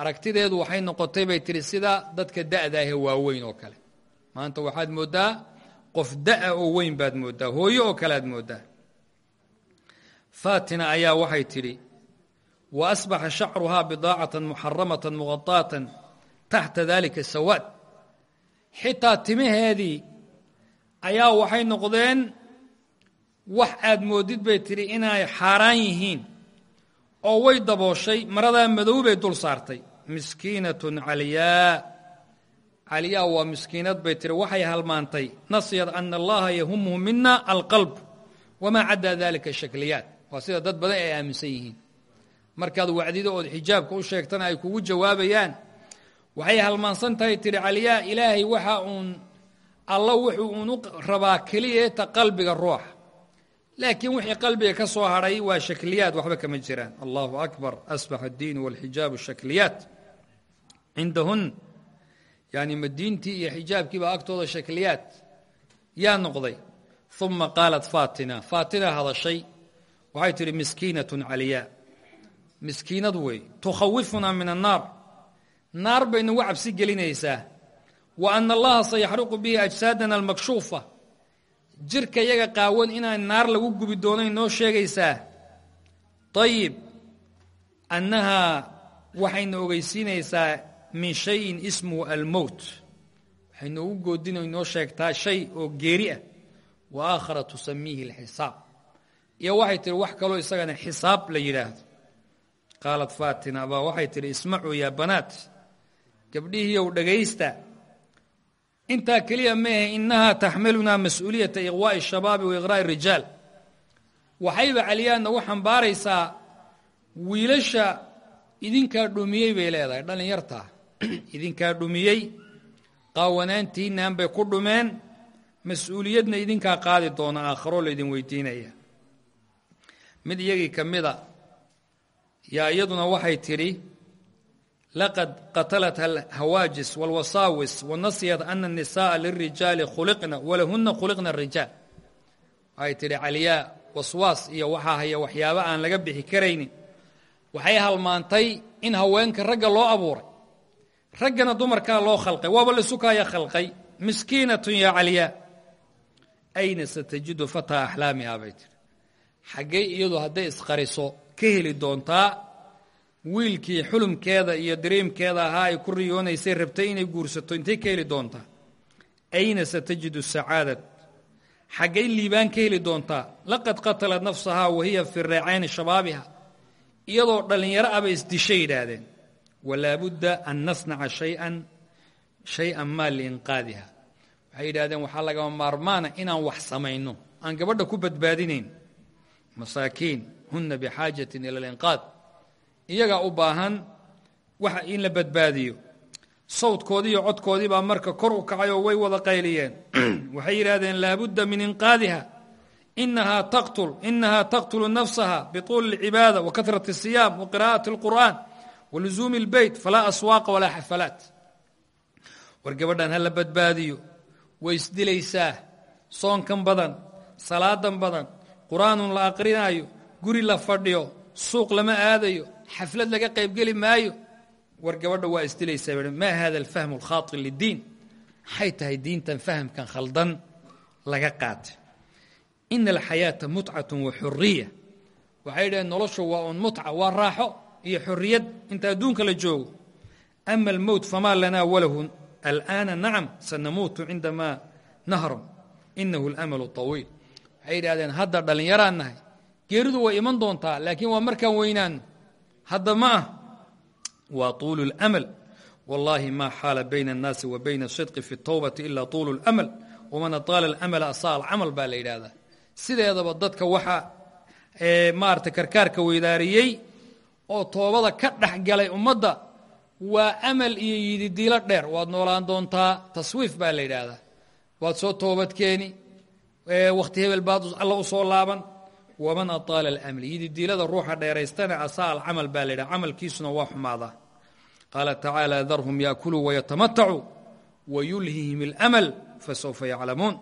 aragtideedu waxay noqotay bay tihi sida dadka da'da ahee waaweyn oo kale. Maanta waxaad mooddaa qof da'a oo weyn baad mooddaa hooyo oo kale aad mooddaa. Faatina ayaa waxay tidhi wa asbaxa shacruhaa bidaacatan muxaramatan muqadaatan taxta dalika sawaad. Xitaa timaheedii ayaa waxay noqdeen wax aad moodid bay tidhi inay xaaraan yihiin oo way dabooshay maradaa madow bay dul saartay. Miskiinatun caliyaa. Caliyaa waa miskiinad bay tihi waxay halmaantay. Nasyad ana allaha yahumuhu mina alqalb. Wamaa caddaa dalika shakliyaat. Waa sida dad badan ay aaminsan yihiin. Markaad wacdido ood xijaabka u sheegtana ay kugu jawaabayaan. Waxay halmaansan tahay tihi caliyaa ilaahay waxa uun alla wuxuu uun rabaa keliyeeta qalbiga ruuxa laakiin wixii qalbiga ka soo hadhay waa shakliyaad waxba kama jiraan. Allahu akbar. Asbaxa addiinu walxijaabu shakliyaat. Cindahun yani madiintii iyo xijaabkiibaa agtooda shakliyaad yaa noqday. Uma qaalat fatina faatina hadashay waxay tidhi miskiinatun caliyaa miskiinad wey. Tukhawifunaa min annaar naar bay nagu cabsi gelinaysaa. Wa ana allaha sayaxriqu bihi ajsaadana almakshuufa jirka yaga qaawan inaan naar lagu gubi doono noo sheegaysaa. Ayib annahaa waxayna ogeysiinaysaa min shayin ismuhu almowt waxay noogu goodin inoo sheegtaa shay oo geeri ah. Wa aakhara tusamiihi alxisaab. Iyo waxay tihi wax kaloo isagana xisaab la yidhaahdo. Qaalat faatina baa waxay tihi ismacuu yaa banaat? Gabdhihiiyow dhagaysta intaa keliya maahe innahaa taxmilunaa mas'uuliyata iqwaa'i shabaabi wa iqraa'i rijaal. Waxayba caliyaa nagu xambaaraysaa wiilasha idinkaa dhumiyey bay leedahay dhallinyartaa idinkaa dhumiyey qaawanaantiinaan bay ku dhumeen mas'uuliyadna idinkaa qaadi doona aakharoo laydin weydiinaya. Mid iyagii ka mida yaa iyaduna waxay tidhi laqad qatalatha alhawaajis walwasaawis wanasiyat ana الnisaءa lilrijaali khuliqna walahuna khuliqna الrijaal waxay tidhi caliyaa waswaas iyo waxaa haya waxyaabo aan laga bixi karaynin waxay halmaantay in haweenka ragga loo abuuray raggana dumarkaa loo khalqay waaba laisukaaya khalqay miskiinatun yaa caliyaa ayna satajidu fataa axlaamihaa bay tihi xaggay iyadu hadday isqariso ka heli doontaa wiilkii xulumkeeda iyo dariimkeeda ahaa ay ku riyoonaysay rabtay inay guursato. Intay ka heli doontaa ayna satajidu sacaadat xaggay liibaan ka heli doontaa laqad qatalat nafsahaa wahiya fi reecayni shabaabiha. Iyadoo dhallinyaro aba isdishay yidhaahdeen walaabudda an nasnaca shayan shay-an maa liinqaadiha. Waxay yidhahdeen waxaa lagama maarmaana inaan wax samayno aan gabadha ku badbaadinayn. Masaakiin huna bixaajatin ila alinqaad iyagaa u baahan waxa in la badbaadiyo sawdkoodii iyo codkoodii baa marka kor u kacay oo way wada qayliyeen waxay yidhahdeen laabudda min inqaadiha inahaa taqtul inahaa taqtulu nafsaha bituuli اlcibaada wa kahrati الsiyaam wa qira'ati اlqur'an wa lusuumi اlbeyt falaa aswaaqa walaa xafalaat war gabadhan ha la badbaadiyo way isdilaysaa soonkan badan salaadan badan qur'aanun la aqrinaayo guri la fadhiyo suuq lama aadayo xaflad laga qaybgeli maayo war gabadha waa isdilaysaa maa hada alfahmu alkhaaطi liddiin? Maxay tahay diintan fahamkan khaldan laga qaatay? Ina alxayaata mutcatun wa xuriya waxay dhaheen noloshu waa un mutca waa raaxo iyo xorriyad inta adduunka la joogo. Ama almowt famaa lanaa walahu al'aana nacam sanamuutu cindamaa nahrum. Inahu alamalu طawiil waxay yidhahdeen hadda dhallinyaraan nahay geeridu way iman doontaa laakiin hadda ma ah waa tuulu اlamal wallahi ma xaala bayna الnaasi wa bayna الsidqi fi الtowbati ila tuulu اlamal waman ataala اlamala asaa alcamal baa la yidhaahdaa sideedaba dadka waxa maarata karkaarka weydaariyey oo toobada ka dhex galay ummadda waa amal iyo yididiilo dheer waad noolaan doontaa taswiif baa la yidhaahdaa waad soo toobadkeeni wakhti hebel baad alla u soo laaban waman ataala alaml yididiilada ruuxa dheeraystana asaa alcamal baa la yidhaha camalkiisuna waa xumaadaa qaala tacaala darhum yaakuluu wayatamatacuu wayulhihim اlamal fasawfa yaclamuun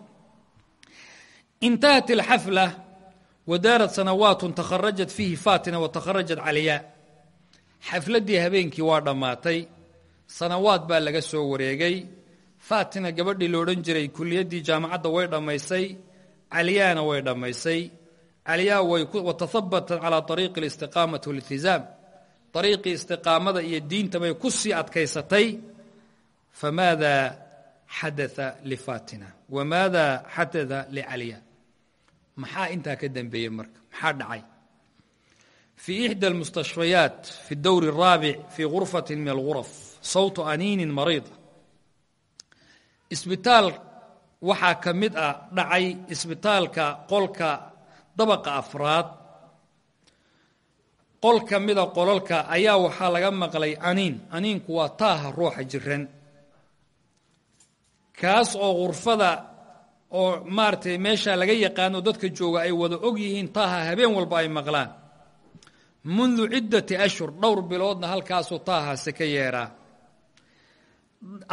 intahat alxafla wadaarat sanawaat takharajat fiihi faatina watakharajat caliyaa xafladdii habeenkii waa dhammaatay sanawaad baa laga soo wareegay faatina gabadhii lo odhan jiray kuliyaddii jaamacadda way dhammaysay caliyaana way dhammaysay caliyaa way watahabatat calaa ariiqi alistiqaamati waliltizaam ariiqii istiqaamada iyo diinta bay ku sii adkaysatay famaada xadaa lifatina wamaada xadaa licaliya maxaa intaa ka dambeeyey marka maxaa dhacay fii ixdى اlmustashfayaat fi اdowr الraabic fii gurfati min alguraf sawtu aniinin mariida isbitaal waxaa ka mid ah dhacay isbitaalka qolka dabaqa afraad. Qol ka mida qololka ayaa waxaa laga maqlay aniin. Aniinku waa taaha ruuxa jiran kaas oo gurfada oo maaratay meesha laga yaqaano dadka jooga ay wada og yihiin taaha habeen walba ay maqlaan. Mundu ciddati ashhur dhowr biloodna halkaasuu taahaasi ka yeedhaa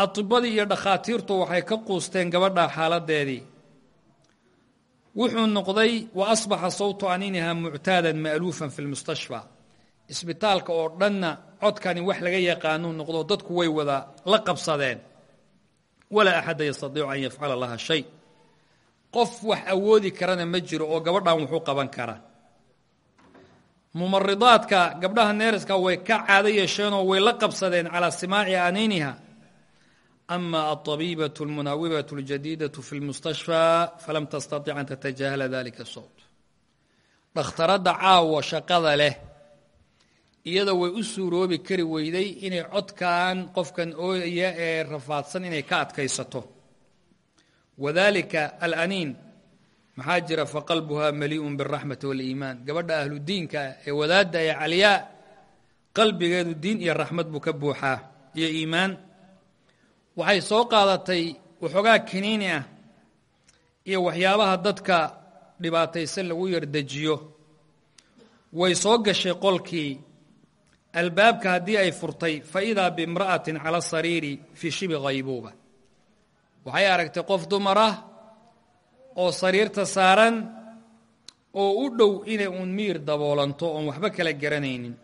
atibadii iyo dhakhaatiirtu waxay ka quusteen gabadha xaaladeedii wuxuu noqday wa asbaxa sawtu aniiniha muctaadan ma'luufan fi lmustashfa isbitaalka oo dhanna codkani wax laga yaqaanuu noqdo dadku way wada la qabsadeen. Walaa axada yastadiicu an yafcala laha shay. Qof wax awoodi karana ma jiro oo gabadhan wuxuu qaban kara. Mumaridaadka gabdhaha neeriska way ka caado yeesheenoo way la qabsadeen calaa simaaci aniiniha ama alطabiibaة اlmunaawibaة اljadiidaة fi اlmustashfى falam tastaطic an tatajahala dalika sowt dhakhtaradda caawa shaqada leh iyada way u suuroobi kari weyday inay codkan qofkan ooya ee rafaadsan inay ka adkaysato wadalika alaniin maxaa jira faqalbuha maliiءun bالraxmati wاliimaan gabadha ahludiinka ee wadaadda ee caliyaa qalbigeedu diin iyo raxmad buu ka buuxaa iyo iimaan waxay soo qaadatay waxoogaa kiniini ah iyo waxyaabaha dadka dhibaataysan lagu yardejiyo way soo gashay qolkii. Albaabka haddii ay furtay fa idaa biimra'atin cala sariiri fii shibi haybuuba waxay aragtay qof dumar ah oo sariirta saaran oo u dhow inay uun miir daboolanto oon waxba kala garanaynin.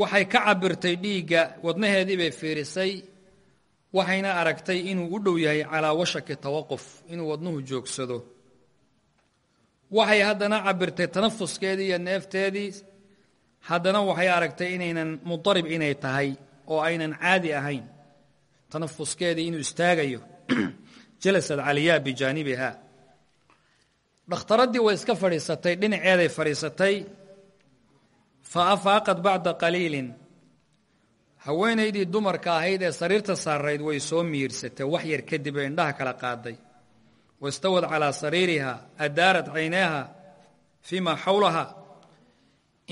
Waxay ka cabirtay dhiigga wadnaheedii bay fiirisay waxayna aragtay inuu u dhow yahay calaa washaki tawaquf inuu wadnuhu joogsado. Waxay haddana cabirtay tanafuskeedii iyo neefteedii haddana waxay aragtay inaynan mudarib inay tahay oo aynan caadi ahayn. Tanafuskeedii inuu istaagayo jalasad caliyaa bijaanibiha dhakhtaraddii way iska fadhiisatay dhinaceeday fadhiisatay fa afaaqad bacda qaliilin haweenaydii dumarka ahayd ee sariirta saarayd way soo miirsatay wax yar kadib ee indhaha kala qaaday. Wastawad calaa sariiriha adaarat cayneeha fii maa xawlaha.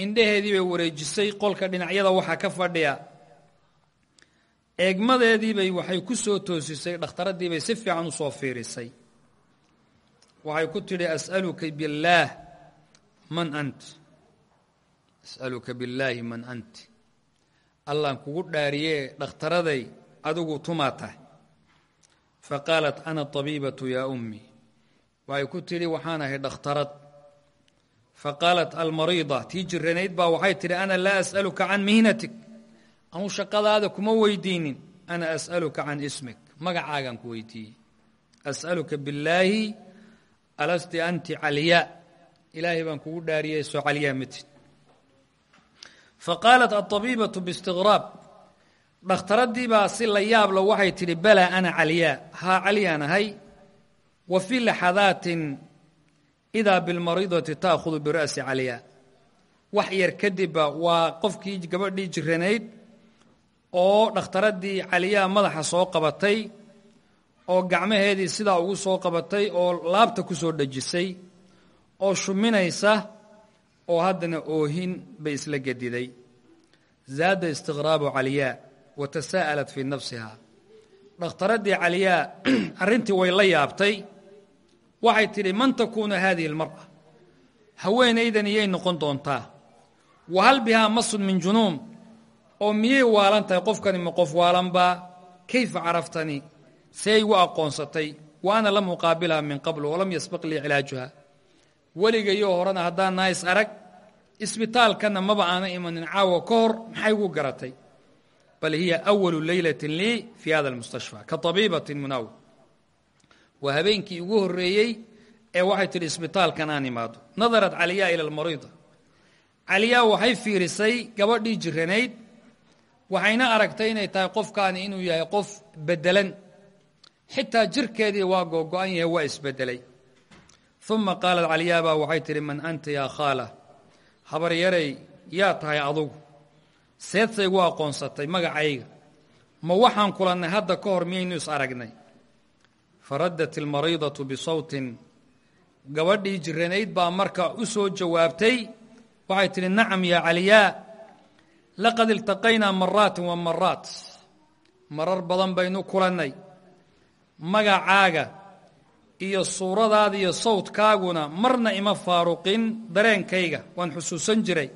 Indhaheedii bay wareejisay qolka dhinacyada waxaa ka fadhiya. Eegmadeediibay waxay ku soo toosisay dhakhtaraddiibay si fiican u soo fiirisay. Waxay ku tidhi as'aluka billaah man ant. As'aluka billaahi man ant allaan kugu dhaariyee dhakhtaraday adigu tumaa tahay. Fa ana tabiibatu yaa ummii waxay ku tidhi waxaan ahay dhakhtarad. Fa qaalat almariida tii jiranayd baa waxay tidhi ana laa as'aluka can mihnatik. Anuu shaqadaada kuma weydiinin ana as'aluka can ismik. Magacaagaan ku weydiiyey. As'aluka billaahi alasti anti calyaa ilaahay baan kugu dhaariyey soo calyaa matid faqaalat alطabiibatu biistiqraab dhakhtaradii baa si la yaabla waxay tidhi balaa ana calyaa haa calyaan ahay wa fii laxadaatin idaa bilmariidati taakhudu bira'si calyaa wax yar kadibba waa qofkii gabadhii jiranayd oo dhakhtaradii caliyaa madaxa soo qabatay oo gacmaheedii sidaa ugu soo qabatay oo laabta ku soo dhejisay oo shuminaysa oo haddana oohin bay isla gediday. Zaada istiqraabu caliyaa wa tasaa'alat fii nafsiha. Dhakhtaradii caliyaa arrintii way la yaabtay. Waxay tidhi man takuunu haadihi almar'a? Haweenaydan iyay noqon doontaa. Wa hal bihaa masun min junuun oo miyay waalan tahay? Qofkani ma qof waalanbaa kayfa caraftanii see igu aqoonsatay. Wa ana lam uqaabilha min qabl walam yasbaq lii cilaajuha weligayoo horena haddaan naais arag isbitaalkanna maba aanan imanin caawa ka hor maxay gu garatay? Bal hiya awalu leylatin lii fii hada almustashfa ka tabiibatin munawir waa habeenkii ugu horreeyey ee waxay tidhi isbitaalkan aan imaado. Nadarat caliyaa ila almariida. Caliyaa waxay fiirisay gabadhii jiranayd waxayna aragtay inay tahay qofkaani inuu yahay qof beddelan. Xitaa jirkeedii waa googo-an yahay waa isbeddelay uma qaalat caliyaa baa waxay tidhi man anta yaa khaala habaryaray yaa tahay adugu. Seedsay gu aqoonsatay magacayga. Ma waxaan kulannay hadda ka hor miyaynu is aragnay. Faraddat ilmariidatu bisawtin gabadhii jiranayd baa marka u soo jawaabtay waxay tidhi nacam yaa caliyaa laqad iltaqaynaa maraatin wa maraat marar badan baynu kulannay magacaaga iyo suuradaada iyo sawdkaaguna marna ima faaruqin dareenkayga waan xusuusan jiray.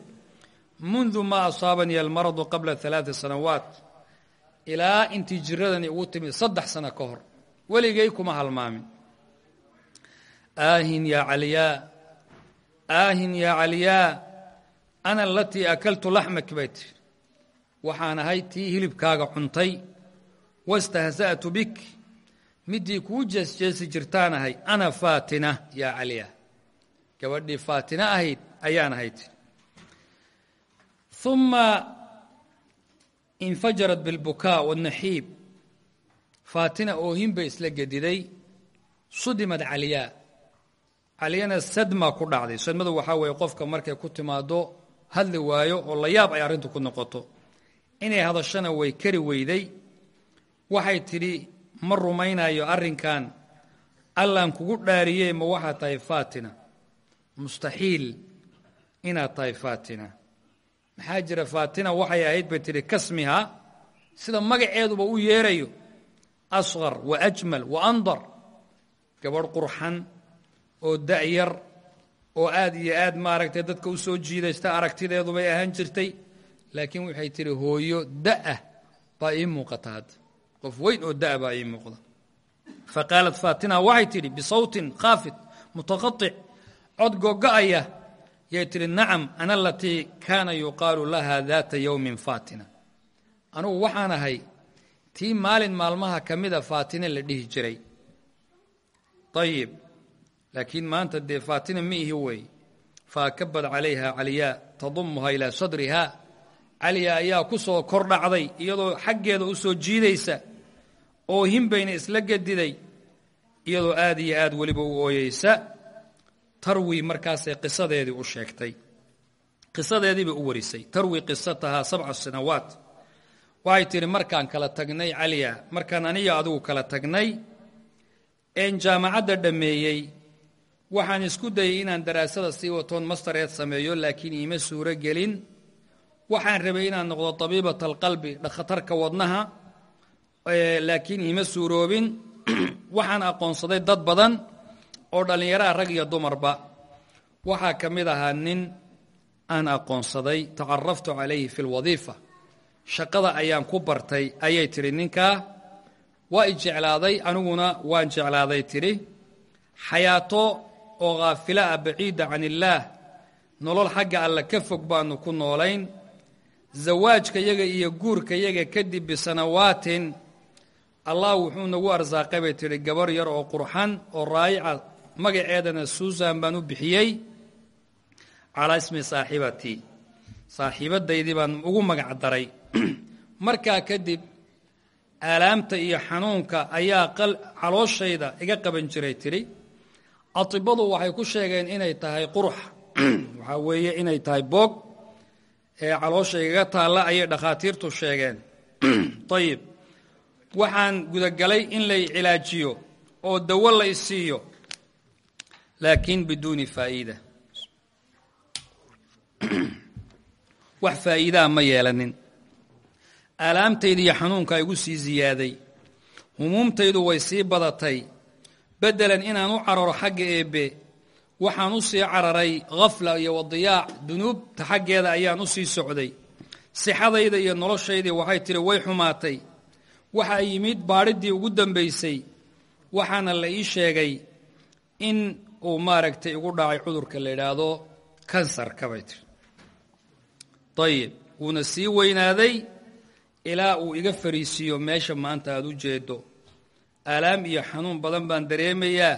Mundu maa asaabanii almaradu qabla alaaa sanawaat ilaa intii jiradani ugu timid saddex sano ka hor weligay kuma halmaamin. Aahin yaa caliyaa aahin yaa caliyaa ana alatii akaltu laxmak bay tiri waxaan ahay tii hilibkaaga cuntay wastahsa'tu bik midii kuu jeesjeesi jirtaan ahay ana faatina yaa caliya. Gabadhii faatina ahayd ayaan ahay tiri uma infajarat bilbukaa wاnaxiib faatina oohin bay isla gediday sudimad caliyaa caliyana sadma ku dhacday. Sadmadu waxaa weeye qofka markay ku timaado hadli waayo oo la yaab ay arrintu ku noqoto. Inay hadashana way kari weyday. Waxay tidhi ma rumaynayo arrinkan. Allaan kugu dhaariyey ma waxaad tahay faatina. Mustaxiil inaad tahay faatina. Maxaa jira faatina waxay ahayd bay tidhi kasmiha sida magaceeduba u yeerayo. Asqar wa ajmal wa andar. Gabadh qurxan oo da'yar oo aad iyo aad maaragtay dadka u soo jiidaysta aragtideedu bay ahaan jirtay. Laakiin waxay tidhi hooyo da'ah baa ii muuqata hadda qof weyn oo da'a baa ii muuqda fa qaalat faatina waxay tidhi bisawtin khaafid mutaqaطic cod gogo'aya yay tidhi nacam ana alatii kaana yuqaalu laha daata yowmin faatina anugu waxaan ahay tii maalin maalmaha ka mida faatina la dhihi jiray. Ayib laakiin maanta dee faatina ma ihi wey. Faakabad calayha caliyaa tadumuha ilaa sadriha caliya ayaa ku soo kor dhacday iyadoo xaggeeda u soo jiidaysa oo himbayna isla gediday iyadoo aad iyo aad weliba u ooyeysa. Tarwi markaasay qisadeedii u sheegtay. Qisadeediibay u warisay. Tarwi qisatahaa sabca sanawaat waxay tidhi markaan kala tagnay caliya markaan aniga adigu kala tagnay een jaamacadda dhammeeyey waxaan isku dayay inaan daraasada sii watoon mastareed sameeyo laakiin iima suuro gelin waxaan rabay inaan noqdo tabiibat alqalbi dhakhtarka wadnaha laakiin iima suuroobin waxaan aqoonsaday dad badan oo dhallinyaraha rag iyo dumarba. Waxaa ka mid ahaa nin aan aqoonsaday tacaraftu calayhi fi lwadiifa shaqada ayaan ku bartay ayay tidhi ninkaa waa i jeclaaday aniguna waan jeclaaday tidhi. Xayaato oo khaafilo ah baciida can illaah nolol xagga alle ka fog baanu ku noolayn zawaajka yaga iyo guurka yaga kadib bisanawaatin allah wuxuu nagu arsaaqay bay tidhi gabar yar oo qurxan oo raayica magaceedana suusan baan u bixiyey calaa ismi saaxibatii saaxiibadaydii baan ugu magac daray. Markaa kadib aalaamta iyo xanuunka ayaa calooshayda iga qaban jiray tidhi atibadu waxay ku sheegeen inay tahay qurux waxaa weeye inay tahay boog ee caloosha igaga taalla ayay dhakhaatiirtu sheegeen. Ayib waxaan gudagalay in lay cilaajiyo oo dawo la isiiyo laakiin biduuni faa'iida. Wax faa'iidaa ma yeelanin. Aalaamtayda iyo xanuunka igu sii ziyaaday. Humuumtaydu way sii badatay. Beddelan inaan u cararo xagga eebbe waxaan u sii cararay khafla iyo wadiyaac dunuubta xaggeeda ayaan u sii socday. Sixadayda iyo noloshaydii waxay tidhi way xumaatay. Waxaa yimid baadhiddii ugu dambaysay. Waxaana la ii sheegay in uu maaragtay igu dhacay cudurka la yidhaahdo kansarka bay tiri ayib wuuna sii weynaaday ilaa uu iga fariisiiyo meesha maanta aada u jeedo aalaam iyo xanuun badan baan dareemayaa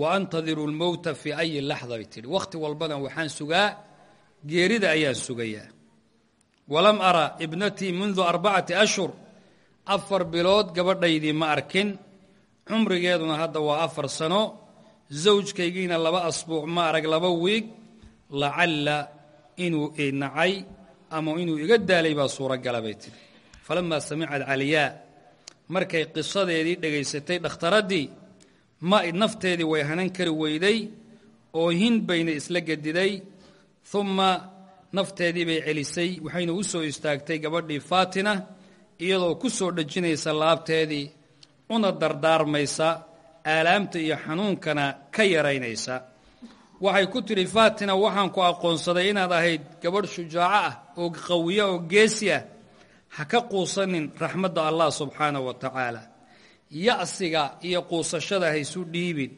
wa antadiru lmowta fii ayi laxda bay tidhi. Wakhti walbana waxaan sugaa geerida ayaan sugayaa. Walam ara ibnatii mundu arbacati ashhur afar bilood gabadhaydii ma arkin cumrigeeduna hadda waa afar sano zawjkaygiina laba asbuuc ma arag laba wiig lacalla inuu inacay ama inuu iga daalay baa suuragala bay tidhi. Falamaa samicad caliyaa markay qisadeedii dhegaysatay dhakhtaraddii ma nafteedii way hanan kari weyday oo hin bayna isla gediday humma nafteedii bay celisay. Waxayna u soo istaagtay gabadhii faatina iyadoo ku soo dhejinaysa laabteedii una dardaarmaysa aalaamta iyo xanuunkana ka yaraynaysa. Waxay ku tidhi faatina waxaan ku aqoonsaday inaad ahayd gabadh shujaaco ah oo qawiya oo geesi ah. Ha ka quusanin raxmadda allah subxaanahu wa tacaala ya'siga iyo quusashada haysu dhiibin.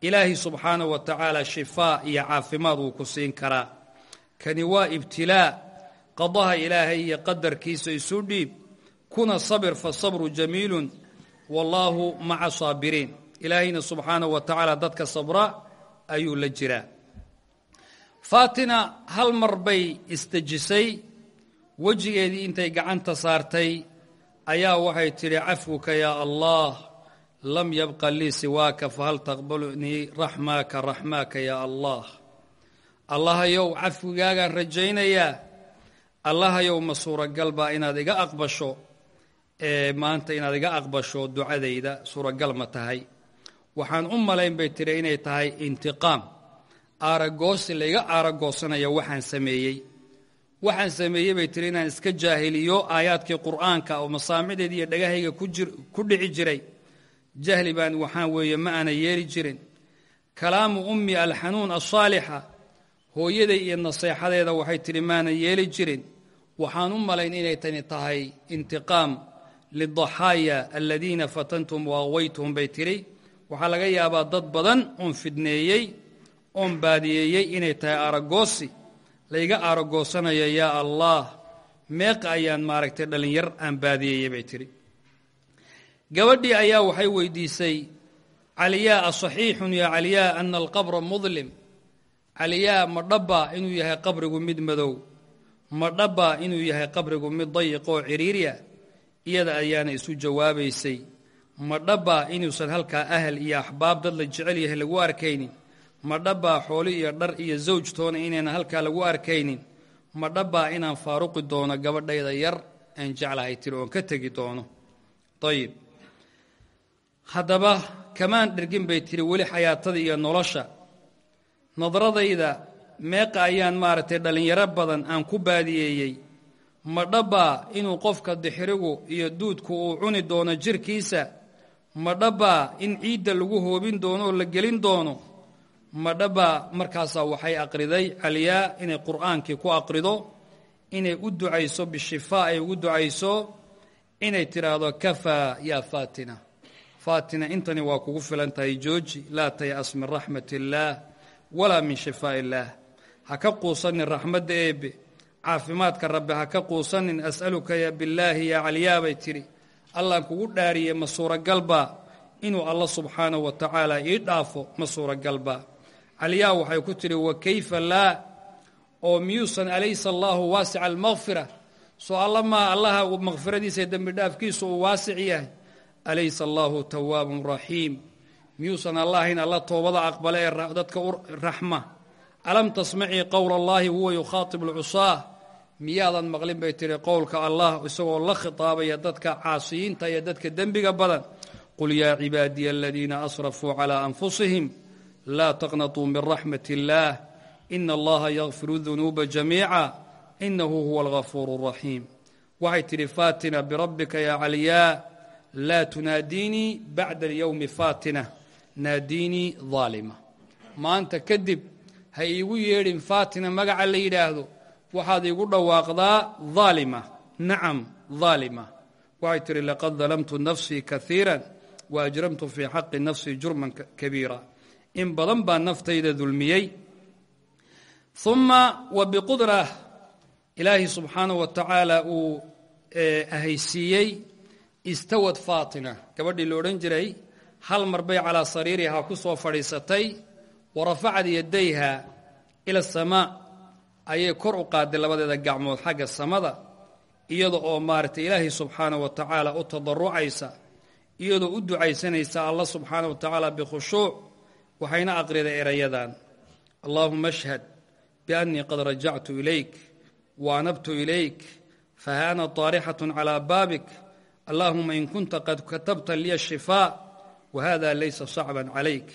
Ilaahay subxaanahu wa tacaala shifaa iyo caafimaad wuu ku siin karaa. Kani waa ibtilaa. Qadaha ilaahay iyo qadarkiisa isu dhiib kuna sabir fa sabru jamiilun wallaahu maca saabiriin. Ilaahayna subxaanahu wa tacaala dadka sabra ayuu la jiraa. Faatina hal mar bay isdejisay wejigeedii intay gacanta saartay ayaa waxay tidhi cafwuka yaa allah lam yabqa lii siwaaka fahal taqbalunii raxmaaka raxmaaka yaa allah. Allahayow cafwigaagaan rajaynayaa. Allahayow ma suuragal baa inaad iga aqbasho ee maanta inaad iga aqbasho ducadayda suuragal ma tahay. Waxaan u malayn bay tidhi inay tahay intiqaam. Aaragoosi layga aaragoosanaya waxaan sameeyey waxaan sameeyey bay tihi inaan iska jaahiliyo aayaadkii qur'aanka oo masaamideed iyo dhagahayga ku dhici jiray. Jahli baan waxaan weeye ma aana yeeli jirin. Kalaamu ummi alxanuun asaalixa hooyaday iyo naseexadeeda waxay tidhi maanan yeeli jirin. Waxaan u malayn inay tani tahay intiqaam lidaxaaya aladiina fatantum waaqwaytuhum bay tidhi. Waxaa laga yaabaa dad badan oon fidneeyey oon baadiyeeyey inay tahay aragoosi layga aaragoosanayo yaa allaah meeqa ayaan maaragtay dhallinyar aan baadiyeeyey bay tidhi. Gabadhii ayaa waxay weydiisay caliyaa asaxiixun yaa caliyaa ana alqabra mudlim. Caliyaa ma dhabbaa inuu yahay qabrigu mid madow. Ma dhabbaa inuu yahay qabrigu mid dayiq oo ciriiriya iyada ayaana isu jawaabaysay ma dhabbaa inuusan halkaa ahal iyo axbaab dad la jecel yahay lagu arkaynin ma dhabbaa xooli iyo dhar iyo zawjtoona inayna halkaa lagu arkaynin. Ma dhabbaa inaan faaruqi doono gabadhayda yar aan jeclahay tiri oon ka tegi doono. Ayib haddaba kamaan dhergin bay tiri weli xayaatada iyo nolosha. Nadradayda meeqa ayaan maaragtay dhallinyaro badan aan ku baadiyeeyey. Ma dhabbaa inuu qofka dixirigu iyo duudku uu cuni doono jirkiisa? Ma dhabbaa in ciidda lagu hoobin doono oo la gelin doono ma dhabbaa markaasaa waxay aqriday caliyaa inay qur'aankii ku aqrido inay u ducayso bishifaa ay ugu ducayso inay tidhaahdo kafaa yaa faatina. Faatina intani waa kugu filan tahay jooji laa tay'as min raxmat illaah walaa min shifaa illaah ha ka quusanin raxmadda eebbe. Caafimaadka rabbi ha ka quusanin as'aluka ya billaahi yaa caliyaa bay tidhi allaan kugu dhaariye ma suuragalbaa inuu alla subxaanahu wa tacaala ii dhaafo ma suuragalbaa caliyaa waxay ku tidhi wa kayfa laa? oo miyuusan alaysa allaahu waasica almakfira soo alla maa allaha makfiradiisa dembi dhaafkiisu uu waasic yahay. Alaysa allaahu tawaabun raxiim miyuusan allahayn alla toobada aqbale ee dadka u raxma alam tasmacii qowla allaahi huwa yukhaatib alcusaah miyaadan maqlin bay tihi qowlka allah isagoo la khitaabaya dadka caasiyiinta iyo dadka dembiga badan. Qul yaa cibaadiya aladiina asrafuu calaa anfusihim laa taqnatuu min raxmat illaah ina allaha yakfiru dunuuba jamiica inahu huwa algafuuru raxiim waxay tidhi faatina birabbika yaa caliyaa laa tunaadiinii bacda alyowmi faatina naadiinii daalima maanta kadib ha iigu yeedhin faatina magaca la yidhaahdo waxaad iigu dhawaaqdaa daalima nacam daalima waxay tidhi laqad dalamtu nafsii kaiira wa ajramtu fii xaqi nafsii jurman kabiira in badan baa naftayda dulmiyey. Uma wa biqudrah ilaahay subxaanahu wa tacaala uu ahaysiiyey istawad faatima. Gabadhii la odhan jiray hal mar bay calaa sariirihaa ku soo fadhiisatay wa rafacad yadayha ila asamaa ayay kor u qaaday labadeeda gacmood xagga samada iyada oo maaragtay ilaahay subxaanahu wa tacaala u tadarucaysa iyadoo u ducaysanaysa allah subxaanahu wa tacaala bikhushuuc waxayna aqriday erayadan allaahuma ashhad biannii qad rajactu ilayk wa anabtu ilayk faha ana taarixatun calaa baabik. Allahuma in kunta qad katabta liya shifaa wahada laysa sacban calayk.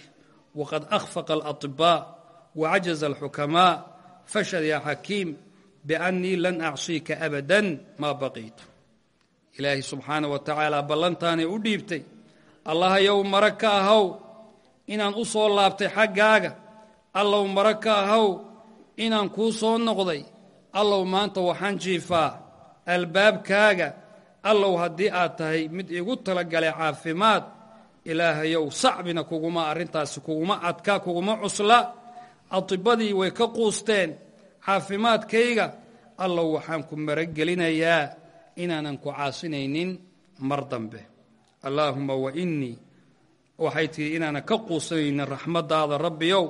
Waqad akhfaqa alaطibaa wacajaza alxukamaa fashhad yaa xakiim biannii lan acsiika abadan maa baqiitu ilaahay subxaana wa tacaala ballantaanay u dhiibtay. Allahayow mara ka ahaw inaan u soo laabtay xaggaaga. Allow mara ka ahaw inaan kuu soo noqday. Allow maanta waxaan jiifaa albaabkaaga. Allow haddii aad tahay mid igu talagalay caafimaad ilaahayow sacbina kuguma arrintaasi kuguma adka kuguma cusla. Adibadii way ka quusteen caafimaadkayga. Allow waxaan ku maragelinayaa inaanan ku caasinaynin mar dambe. Allaahuma wa innii waxay tihi inaanan ka quusanaynin raxmaddaada rabbiyow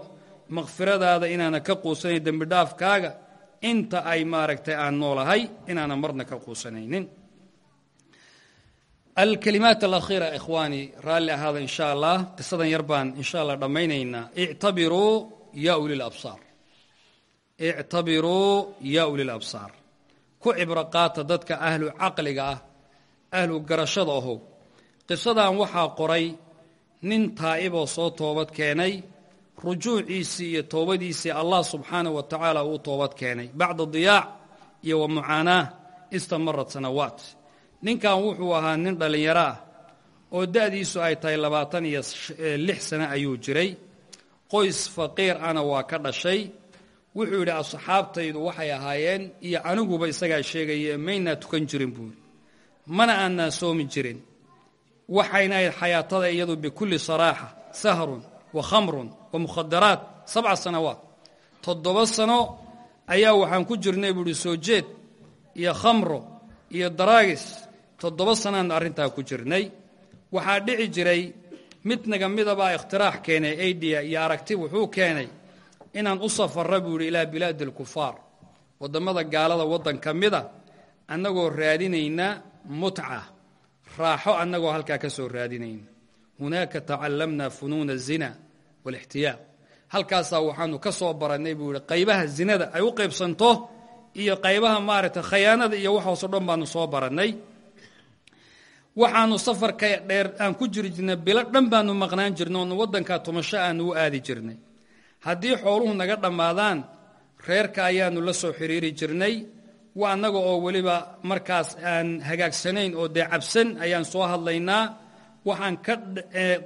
makfiradaada inaanan ka quusanayn dembidhaafkaaga inta ay maaragtay aan noolahay inaanan marna ka quusanaynin. Alkalimaat alakhiira ikhwaani raalli ahaada in sha allah qisadan yar baan in sha allah dhammaynaynaa. Ictabiruu yaa uli labsaar ictabiruu yaa uli labsaar ku cibro qaata dadka ahlu caqliga ah ahlu garashada ahow. Qisadan waxaa qoray nin taa'iboo soo toobad keenay rujuuciisii iyo toobadiisii allah subxaanahu wa tacaala uu toobad keenay. Bacda diyaac iyo wa mucaanaah istamarat sanawaat. Ninkan wuxuu ahaa nin dhallinyaro ah oo da'diisu ay tahay labaatan iyo lix sano ayuu jiray. Qoys faqiir ana waa ka dhashay. Wuxuu yidhi asxaabtaydu waxay ahaayeen iyo aniguba isagaa sheegaya maynaa tukan jirin buuri mana aanaa soomi jirin waxayna ahayd xayaatada iyadu bikulli saraaxa sahrun wa khamrun wa mukhadaraat sabca sanawaat. Toddoba sano ayaa waxaan ku jirnay buuhi soo jeed iyo khamro iyo daraagis toddoba sanaan arrintaa ku jirnay. Waxaa dhici jiray mid naga midabaa ikhtiraax keenay aidiya iyo aragti wuxuu keenay inaan u safarra buu yidhi ilaa bilaadi alkufaar waddammada gaalada waddan ka mida annagoo raadinayna mutca raaxo annagoo halkaa ka soo raadinayna hunaaka tacallamna funuuna azina waalixtiyaaq halkaasaa waxaanu ka soo barannay buu yidhi qaybaha zinada ay u qaybsanto iyo qaybaha maaragtay khayaanada iyo waxaasoo dhan baanu soo barannay. Waxaanu safarka dheer aan ku jiri jirnay bilo dhan baanu maqnaan jirnay oonu waddankaa tumasho aanu u aadi jirnay. Haddii xooluhu naga dhammaadaan reerka ayaanu la soo xiriiri jirnay wa annaga oo weliba markaas aan hagaagsanayn oo dee cabsan ayaan soo hadlaynaa. Waxaan ka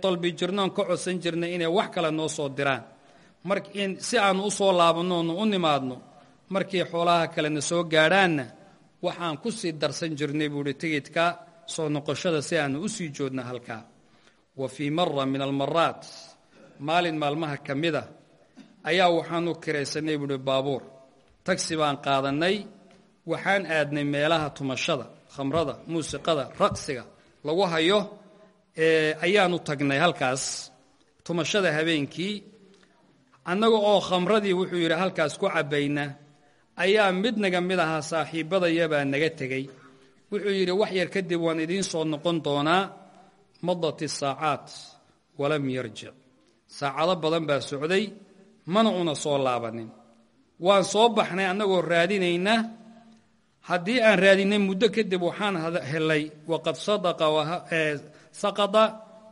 dalbi jirno oon ka codsan jirnay inay wax kale noo soo diraan. Mar si aanu u soo laabanno oonu u nimaadno markii xoolaha kalena soo gaadhaanna waxaan ku sii darsan jirnay buuhi tigidka soo noqoshada si aanu u sii joodna halkaa. Wa fii mara min almaraat maalin maalmaha ka mida ayaa waxaanu kiraysanay buuhi baabuur. Tagsi baan qaadannay waxaan aadnay meelaha tumashada khamrada muusiqada raqsiga lagu hayo ayaanu tagnay halkaas. Tumashada habeenkii annaga oo khamradii wuxuu yidhi halkaas ku cabbayna. Ayaa mid naga mid ahaa saaxiibbadayabaa naga tegey. Wuxuu yidhi wax yar kadib waan idiin soo noqon doonaa madat isaacaat walam yarjic saacado badan baa socday mana una soo laabanin. Waan soo baxnay annagoo raadinayna haddii aan raadinay muddo kadib waxaan helay waqad saqada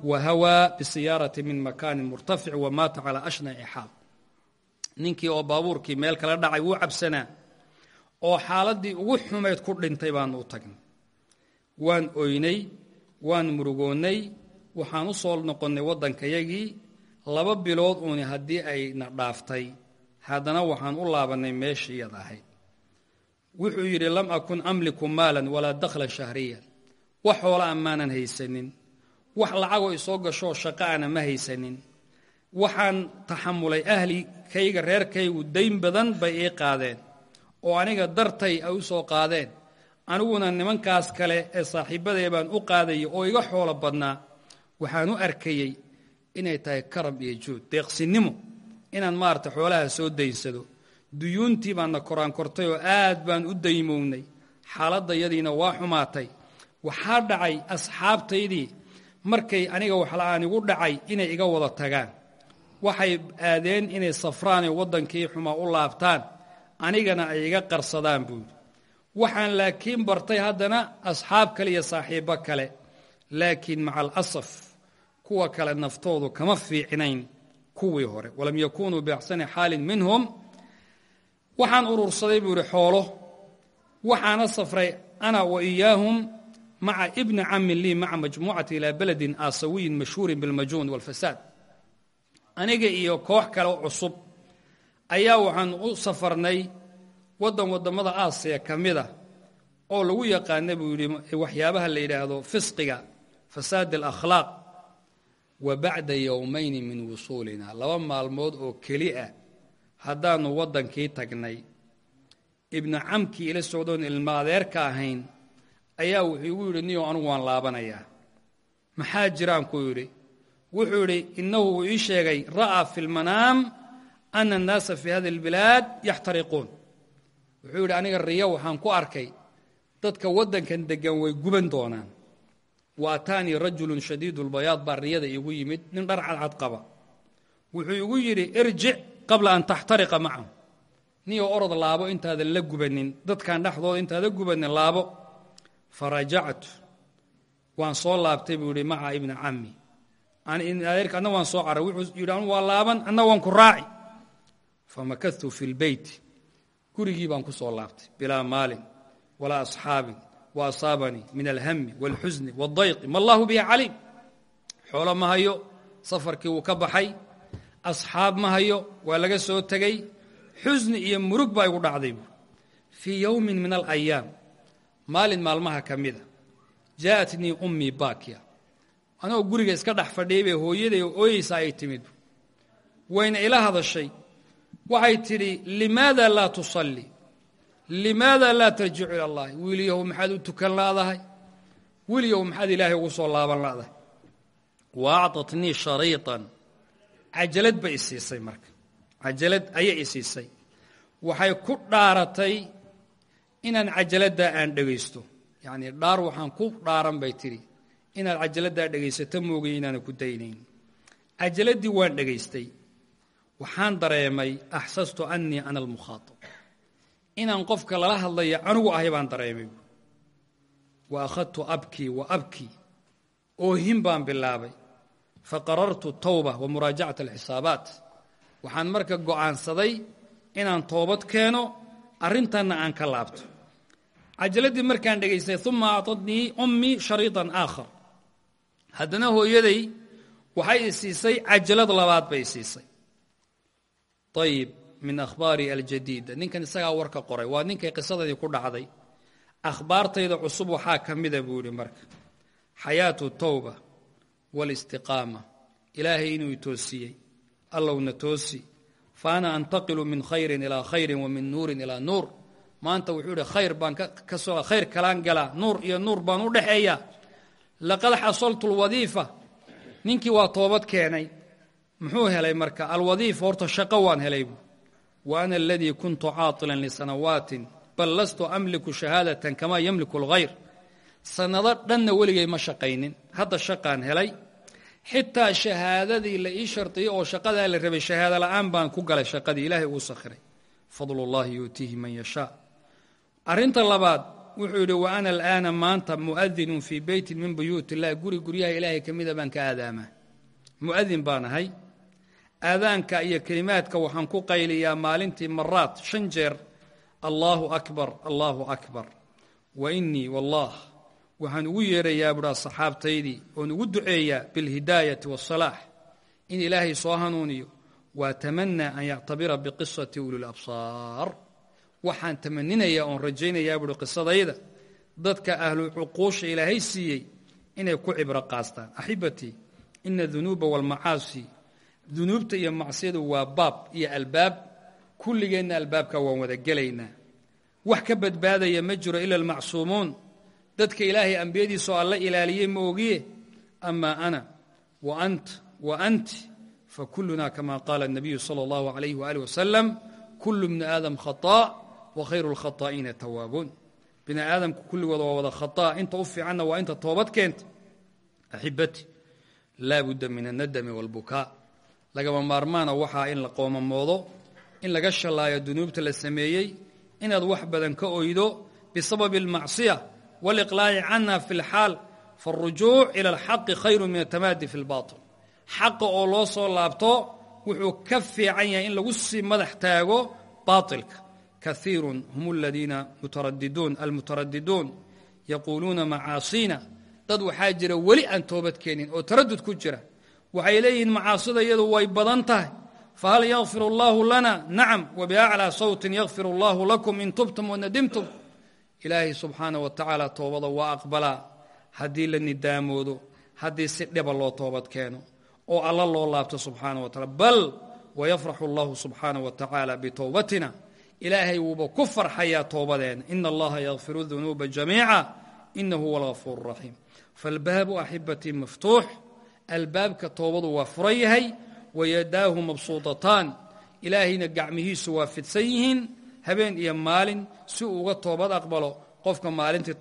wa hawaa bisiyaarati min makaanin murtafic wa maata calaa ashnaci xaal. Ninkii oo baabuurkii meel kala dhacay wuu cabsanaa oo xaaladdii ugu xumayd ku dhintay baanu u tagnay. Waan oynay waan murugoonnay waxaan u soo noqonnay waddankayagii laba bilood uuni haddii ayna dhaaftay. Haddana waxaan u laabannay meeshii iyad ahayd wuxuu yidhi lam akun amliku maalan walaa dakhlan shahriyan wax hoola a maanan haysanin. Wax lacagoo isoo gashoo shaqo ana ma haysanin. Waxaan taxamulay ahlikayga reerkaygu dayn badan bay ii qaadeen oo aniga dartay ay u soo qaadeen. Aniguna nimankaas kale ee saaxiibbadee baan u qaadayay oo iga xoolo badnaa. Waxaan u arkayey inay tahay karam iyo juud deeqsinnimo inaan maarata xoolaha soo daynsado duyuuntii baanna koraan kortay oo aad baan u daymownay. Xaaladdayadiina waa xumaatay. Waxaa dhacay asxaabtaydii markay aniga waxla-aan igu dhacay inay iga wada tagaan. Waxay aadeen inay safraanee waddankii xumaa u laabtaan. Anigana ay iga qarsadaan buudi waxaan laakiin bartay haddana asxaab kale iyo saaxiibbo kale. Laakiin maca alasaf kuwa kale naftoodu kama fiicnayn kuwii hore. Walam yakunuu biaxsani xaalin minhum waxaan urursaday buu ihi xoolo waxaana safray ana wa iyaahum maca ibni camin lii maca majmuucati ilaa beledin aasawiyin mashhuurin bilmajuun walfasaad. Aniga iyo koox kale cusub ayaa waxaan u safarnay waddan waddamada aasiya ka mida oo lagu yaqaana buu yidhi waxyaabaha la yidhaahdo fisqiga fasaad alakhlaaq wa bacda yowmayni min wusuulina. Laba maalmood oo keli ah haddaannu waddankii tagnay. Ibnu camkii ila socdoon ilma adeerka ahayn ayaa wuxuu igu yidhi niyow anugu waan laabanayaa. Maxaa jiraan ku yidhi? Wuxuu yidhi innahu wuu ii sheegay ra'aa fi lmanaam ana annaasa fii hadi albilaad yaxtariquun. Wuxuu yidhi aniga riyo waxaan ku arkay dadka waddankan deggan way guban doonaan. Wa ataanii rajulun shadiidu lbayaad baa riyada iigu yimid nin dhar cadcad qaba. Wuxuu igu yidhi irjic qabla an taxtariqa macahum. Niyoo orod laabo intaadan la gubanin. Dadkan dhexdooda intaadan gubanin laabo. Farajactu. Waan soo laabtay buu yidhi maca ibni cammi. Anna waan soo caray. Wuxuu yidhi anu laaban anna waan ku raaci. Famakadtu fi lbeyti gurigii baan ku soo laabtay bilaa maalin walaa asxaabin wa asaabanii min alhami wاlxusni wاldayqi ma allahu bihi caliim xoolo ma safarkii wuu ka baxay asxaab ma hayo waa laga soo tegey xusni iyo murug baa igu dhacday buui fii yowmin min alayaam maalin maalmaha ka mida jaa'atnii ummii baakiya. Anagoo guriga iska dhex fadhiyay hooyaday oo ooyeysa ay timid wayna ila hadashay. Waxay tidhi limaada laa tusalli? Limaada laa tarjicu ila allahi wiilyahow maxaad u tukan la'dahay wiilyahow maxaad ilaahay ugu soo laaban la'dahay wa acطatnii shariiطan cajalad bay isiisay marka. Cajalad ayay isiisay waxay ku dhaaratay inaan cajaladdaa aan dhegaysto yacnii dhaar waxaan ku dhaaran bay tidhi inaad cajaladdaa dhegaysato moogay inaana ku daynayn. Cajaladdii waan dhegaystay waxaan dareemay axsastu annii ana almukhaatab inaan qofka lala hadlaya anigu ahay baan dareemay. Wa akhadtu abkii wa abkii. Oohin baan bilaabay faqarartu tawba wa muraajacata alxisaabaat waxaan marka go'aansaday inaan toobad keeno arrintanna aan ka laabto cajaladii markaan dhegaystay uma acطadnii ummii shariiطan aakhar haddana hooyaday waxay siisay cajalad labaad bay siisay ayib min akhbaari aljadiida ninkan isagaa warka qoray waa ninkay qisadadii ku dhacday akhbaartayda cusub waxaa ka mida buu yidhi marka xayaatu tawba waalistiqaama ilaahay inuu itoosiyey allowna toosi. Fa ana antaqilu min khayrin ilaa khayrin wa min nuurin ilaa nuur. Maanta wuxuu idhi khayr baan ka soo khayr kalaan galaa nuur iyo nuur baan u dhexeeyaa laqad xasaltu alwadiifa. Ninkii waa toobad keenay. Muxuu helay marka? Alwadiifa horta shaqo waan helay buu. Wa ana aladii kuntu caatilan lisanawaatin bal lastu amliku shahaadatan kamaa yamliku alghayr sannado dhanna weligay ma shaqaynin. Hadda shaqaan helay. Xitaa shahaadadii la ii shardiyey oo shaqadaa la rabay shahaado la'aan baan ku galay shaqadii ilaahay uu sakhiray fadlu llahi yuutiihi man yashaa. Arrinta labaad wuxuu yidhi wa ana alaana maanta mu'adinun fii beytin min buyuut illah guri guryaha ilaahay ka mida baan ka aadaamaa. Mu'adin baan ahay. Aadaanka iyo kelimaadka waxaan ku qayliyaa maalintii maraad shan jeer. Allaahu akbar allaahu akbar. Wa innii wallaah waxaan ugu yeerayaa buhaa saxaabtaydii oon ugu duceeyaa bilhidaayati waasalaax in ilaahay soo hanuuniyo. Waa tamanaa an yactabira biqisati uli labsaar waxaan tamaninayaa oon rajaynayaa buuhi qisadayda dadka ahlu cuquusha ilaahay siiyey inay ku cibro qaastaan. Axibatii ina dunuuba waalmacaasi dunuubta iyo macsiyadu waa baab iyo albaab. Kulligeenna albaabka waan wada gelaynaa. Wax ka badbaadaya ma jiro ila almacsuumuun dadka ilaahay ambiyadiisoo alla ilaaliyey ma ogiye amaa ana wa ant wa anti fakuluna kama qaala الnabiyu salى اllahu عalayh waalih wasalam kulu bni aadam khaطaa wa khayru اlkhaطaa'iina tawaabuun bini aadamku kulligooda waa wada khaطaa inta u fiicanna waa inta toobad keenta axibati laa budda min alnadami wاlbukaa lagaba maarmaana waxaa in la qoomamoodo in laga shallaayo dunuubta la sameeyey inaad wax badan ka oydo bisababi اlmacصiya waliqlaaci canha في الحال فالرجوع إلى الحق khayru من atamaadi في lbatil xaqa oo loo soo laabto wuxuu ka fiican yahay in lagu sii madax taago baatilka kaiirun hum aladiina mutaradiduun almutaradiduun yaquuluuna macaasiina dad waxaa jira weli aan toobad keenin oo taradud ku jira waxay leeyihiin macaasida iyadu way badan tahay fahal yakfir allaahu lana nacam wabaclaa sawtin yakfir allaahu lakum in tubtum wanadimtum ilaahay subxaanah wa tacaala toobada waa aqbalaa. Haddii la nidaamoodo haddii si dhiba loo toobad keeno oo alla loo laabto subxaanah wa taala bal wayafraxu allahu subxaanah wa tacaala bitowbatina ilaahay wuuba ku farxayaa toobadeena. Ina allaha yakfiru dunuuba jamiica. Inahu huwa algafuur raxiim faalbaabu axibatii maftuux. Albaabka toobadu waa furan yahay. Wayadaahu mabsuudataan. Ilaahayna gacmihiisu waa fidsan yihiin habeen iyo maalin si uga toobad aqbalo qofka maalintii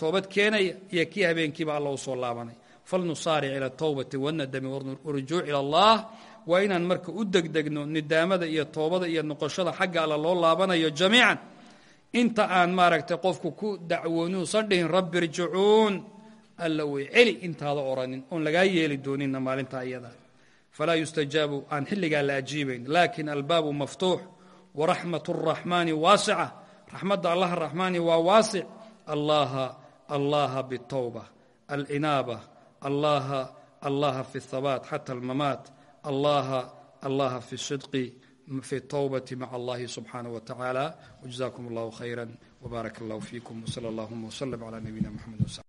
toobad keenaya iyo kii habeenkiiba alla u soo laabanay. Falnusaaric ila atowbati wanadami warujuuc ila allah. Waa inaan marka u degdegno nidaamada iyo toobada iyo noqoshada xagga alla loo laabanayo jamiican. Inta aan maaragtay qofku ku dacwoonuusan dhihin rabbi irjicuun. Alla way intaada oranin oon lagaa yeeli doonina maalinta iyada. Falaa yustajaabu aan xilligaa la ajiibayn laakin albaabu maftuux waraxmat الraxmaani waasica raxmadda allah araxmaani waa waasic allaha allaha bالtowba alinaaba allaha allaha fi الthabaat xata almamaat allaha allaha fi الsidqi fi الtowbati maca allahi subxaanaه wa tacaala wjazakum اllahu khayra wbaarak اllahu fiikum wslى اllahuma wslm clى nabiyina mxamed wsl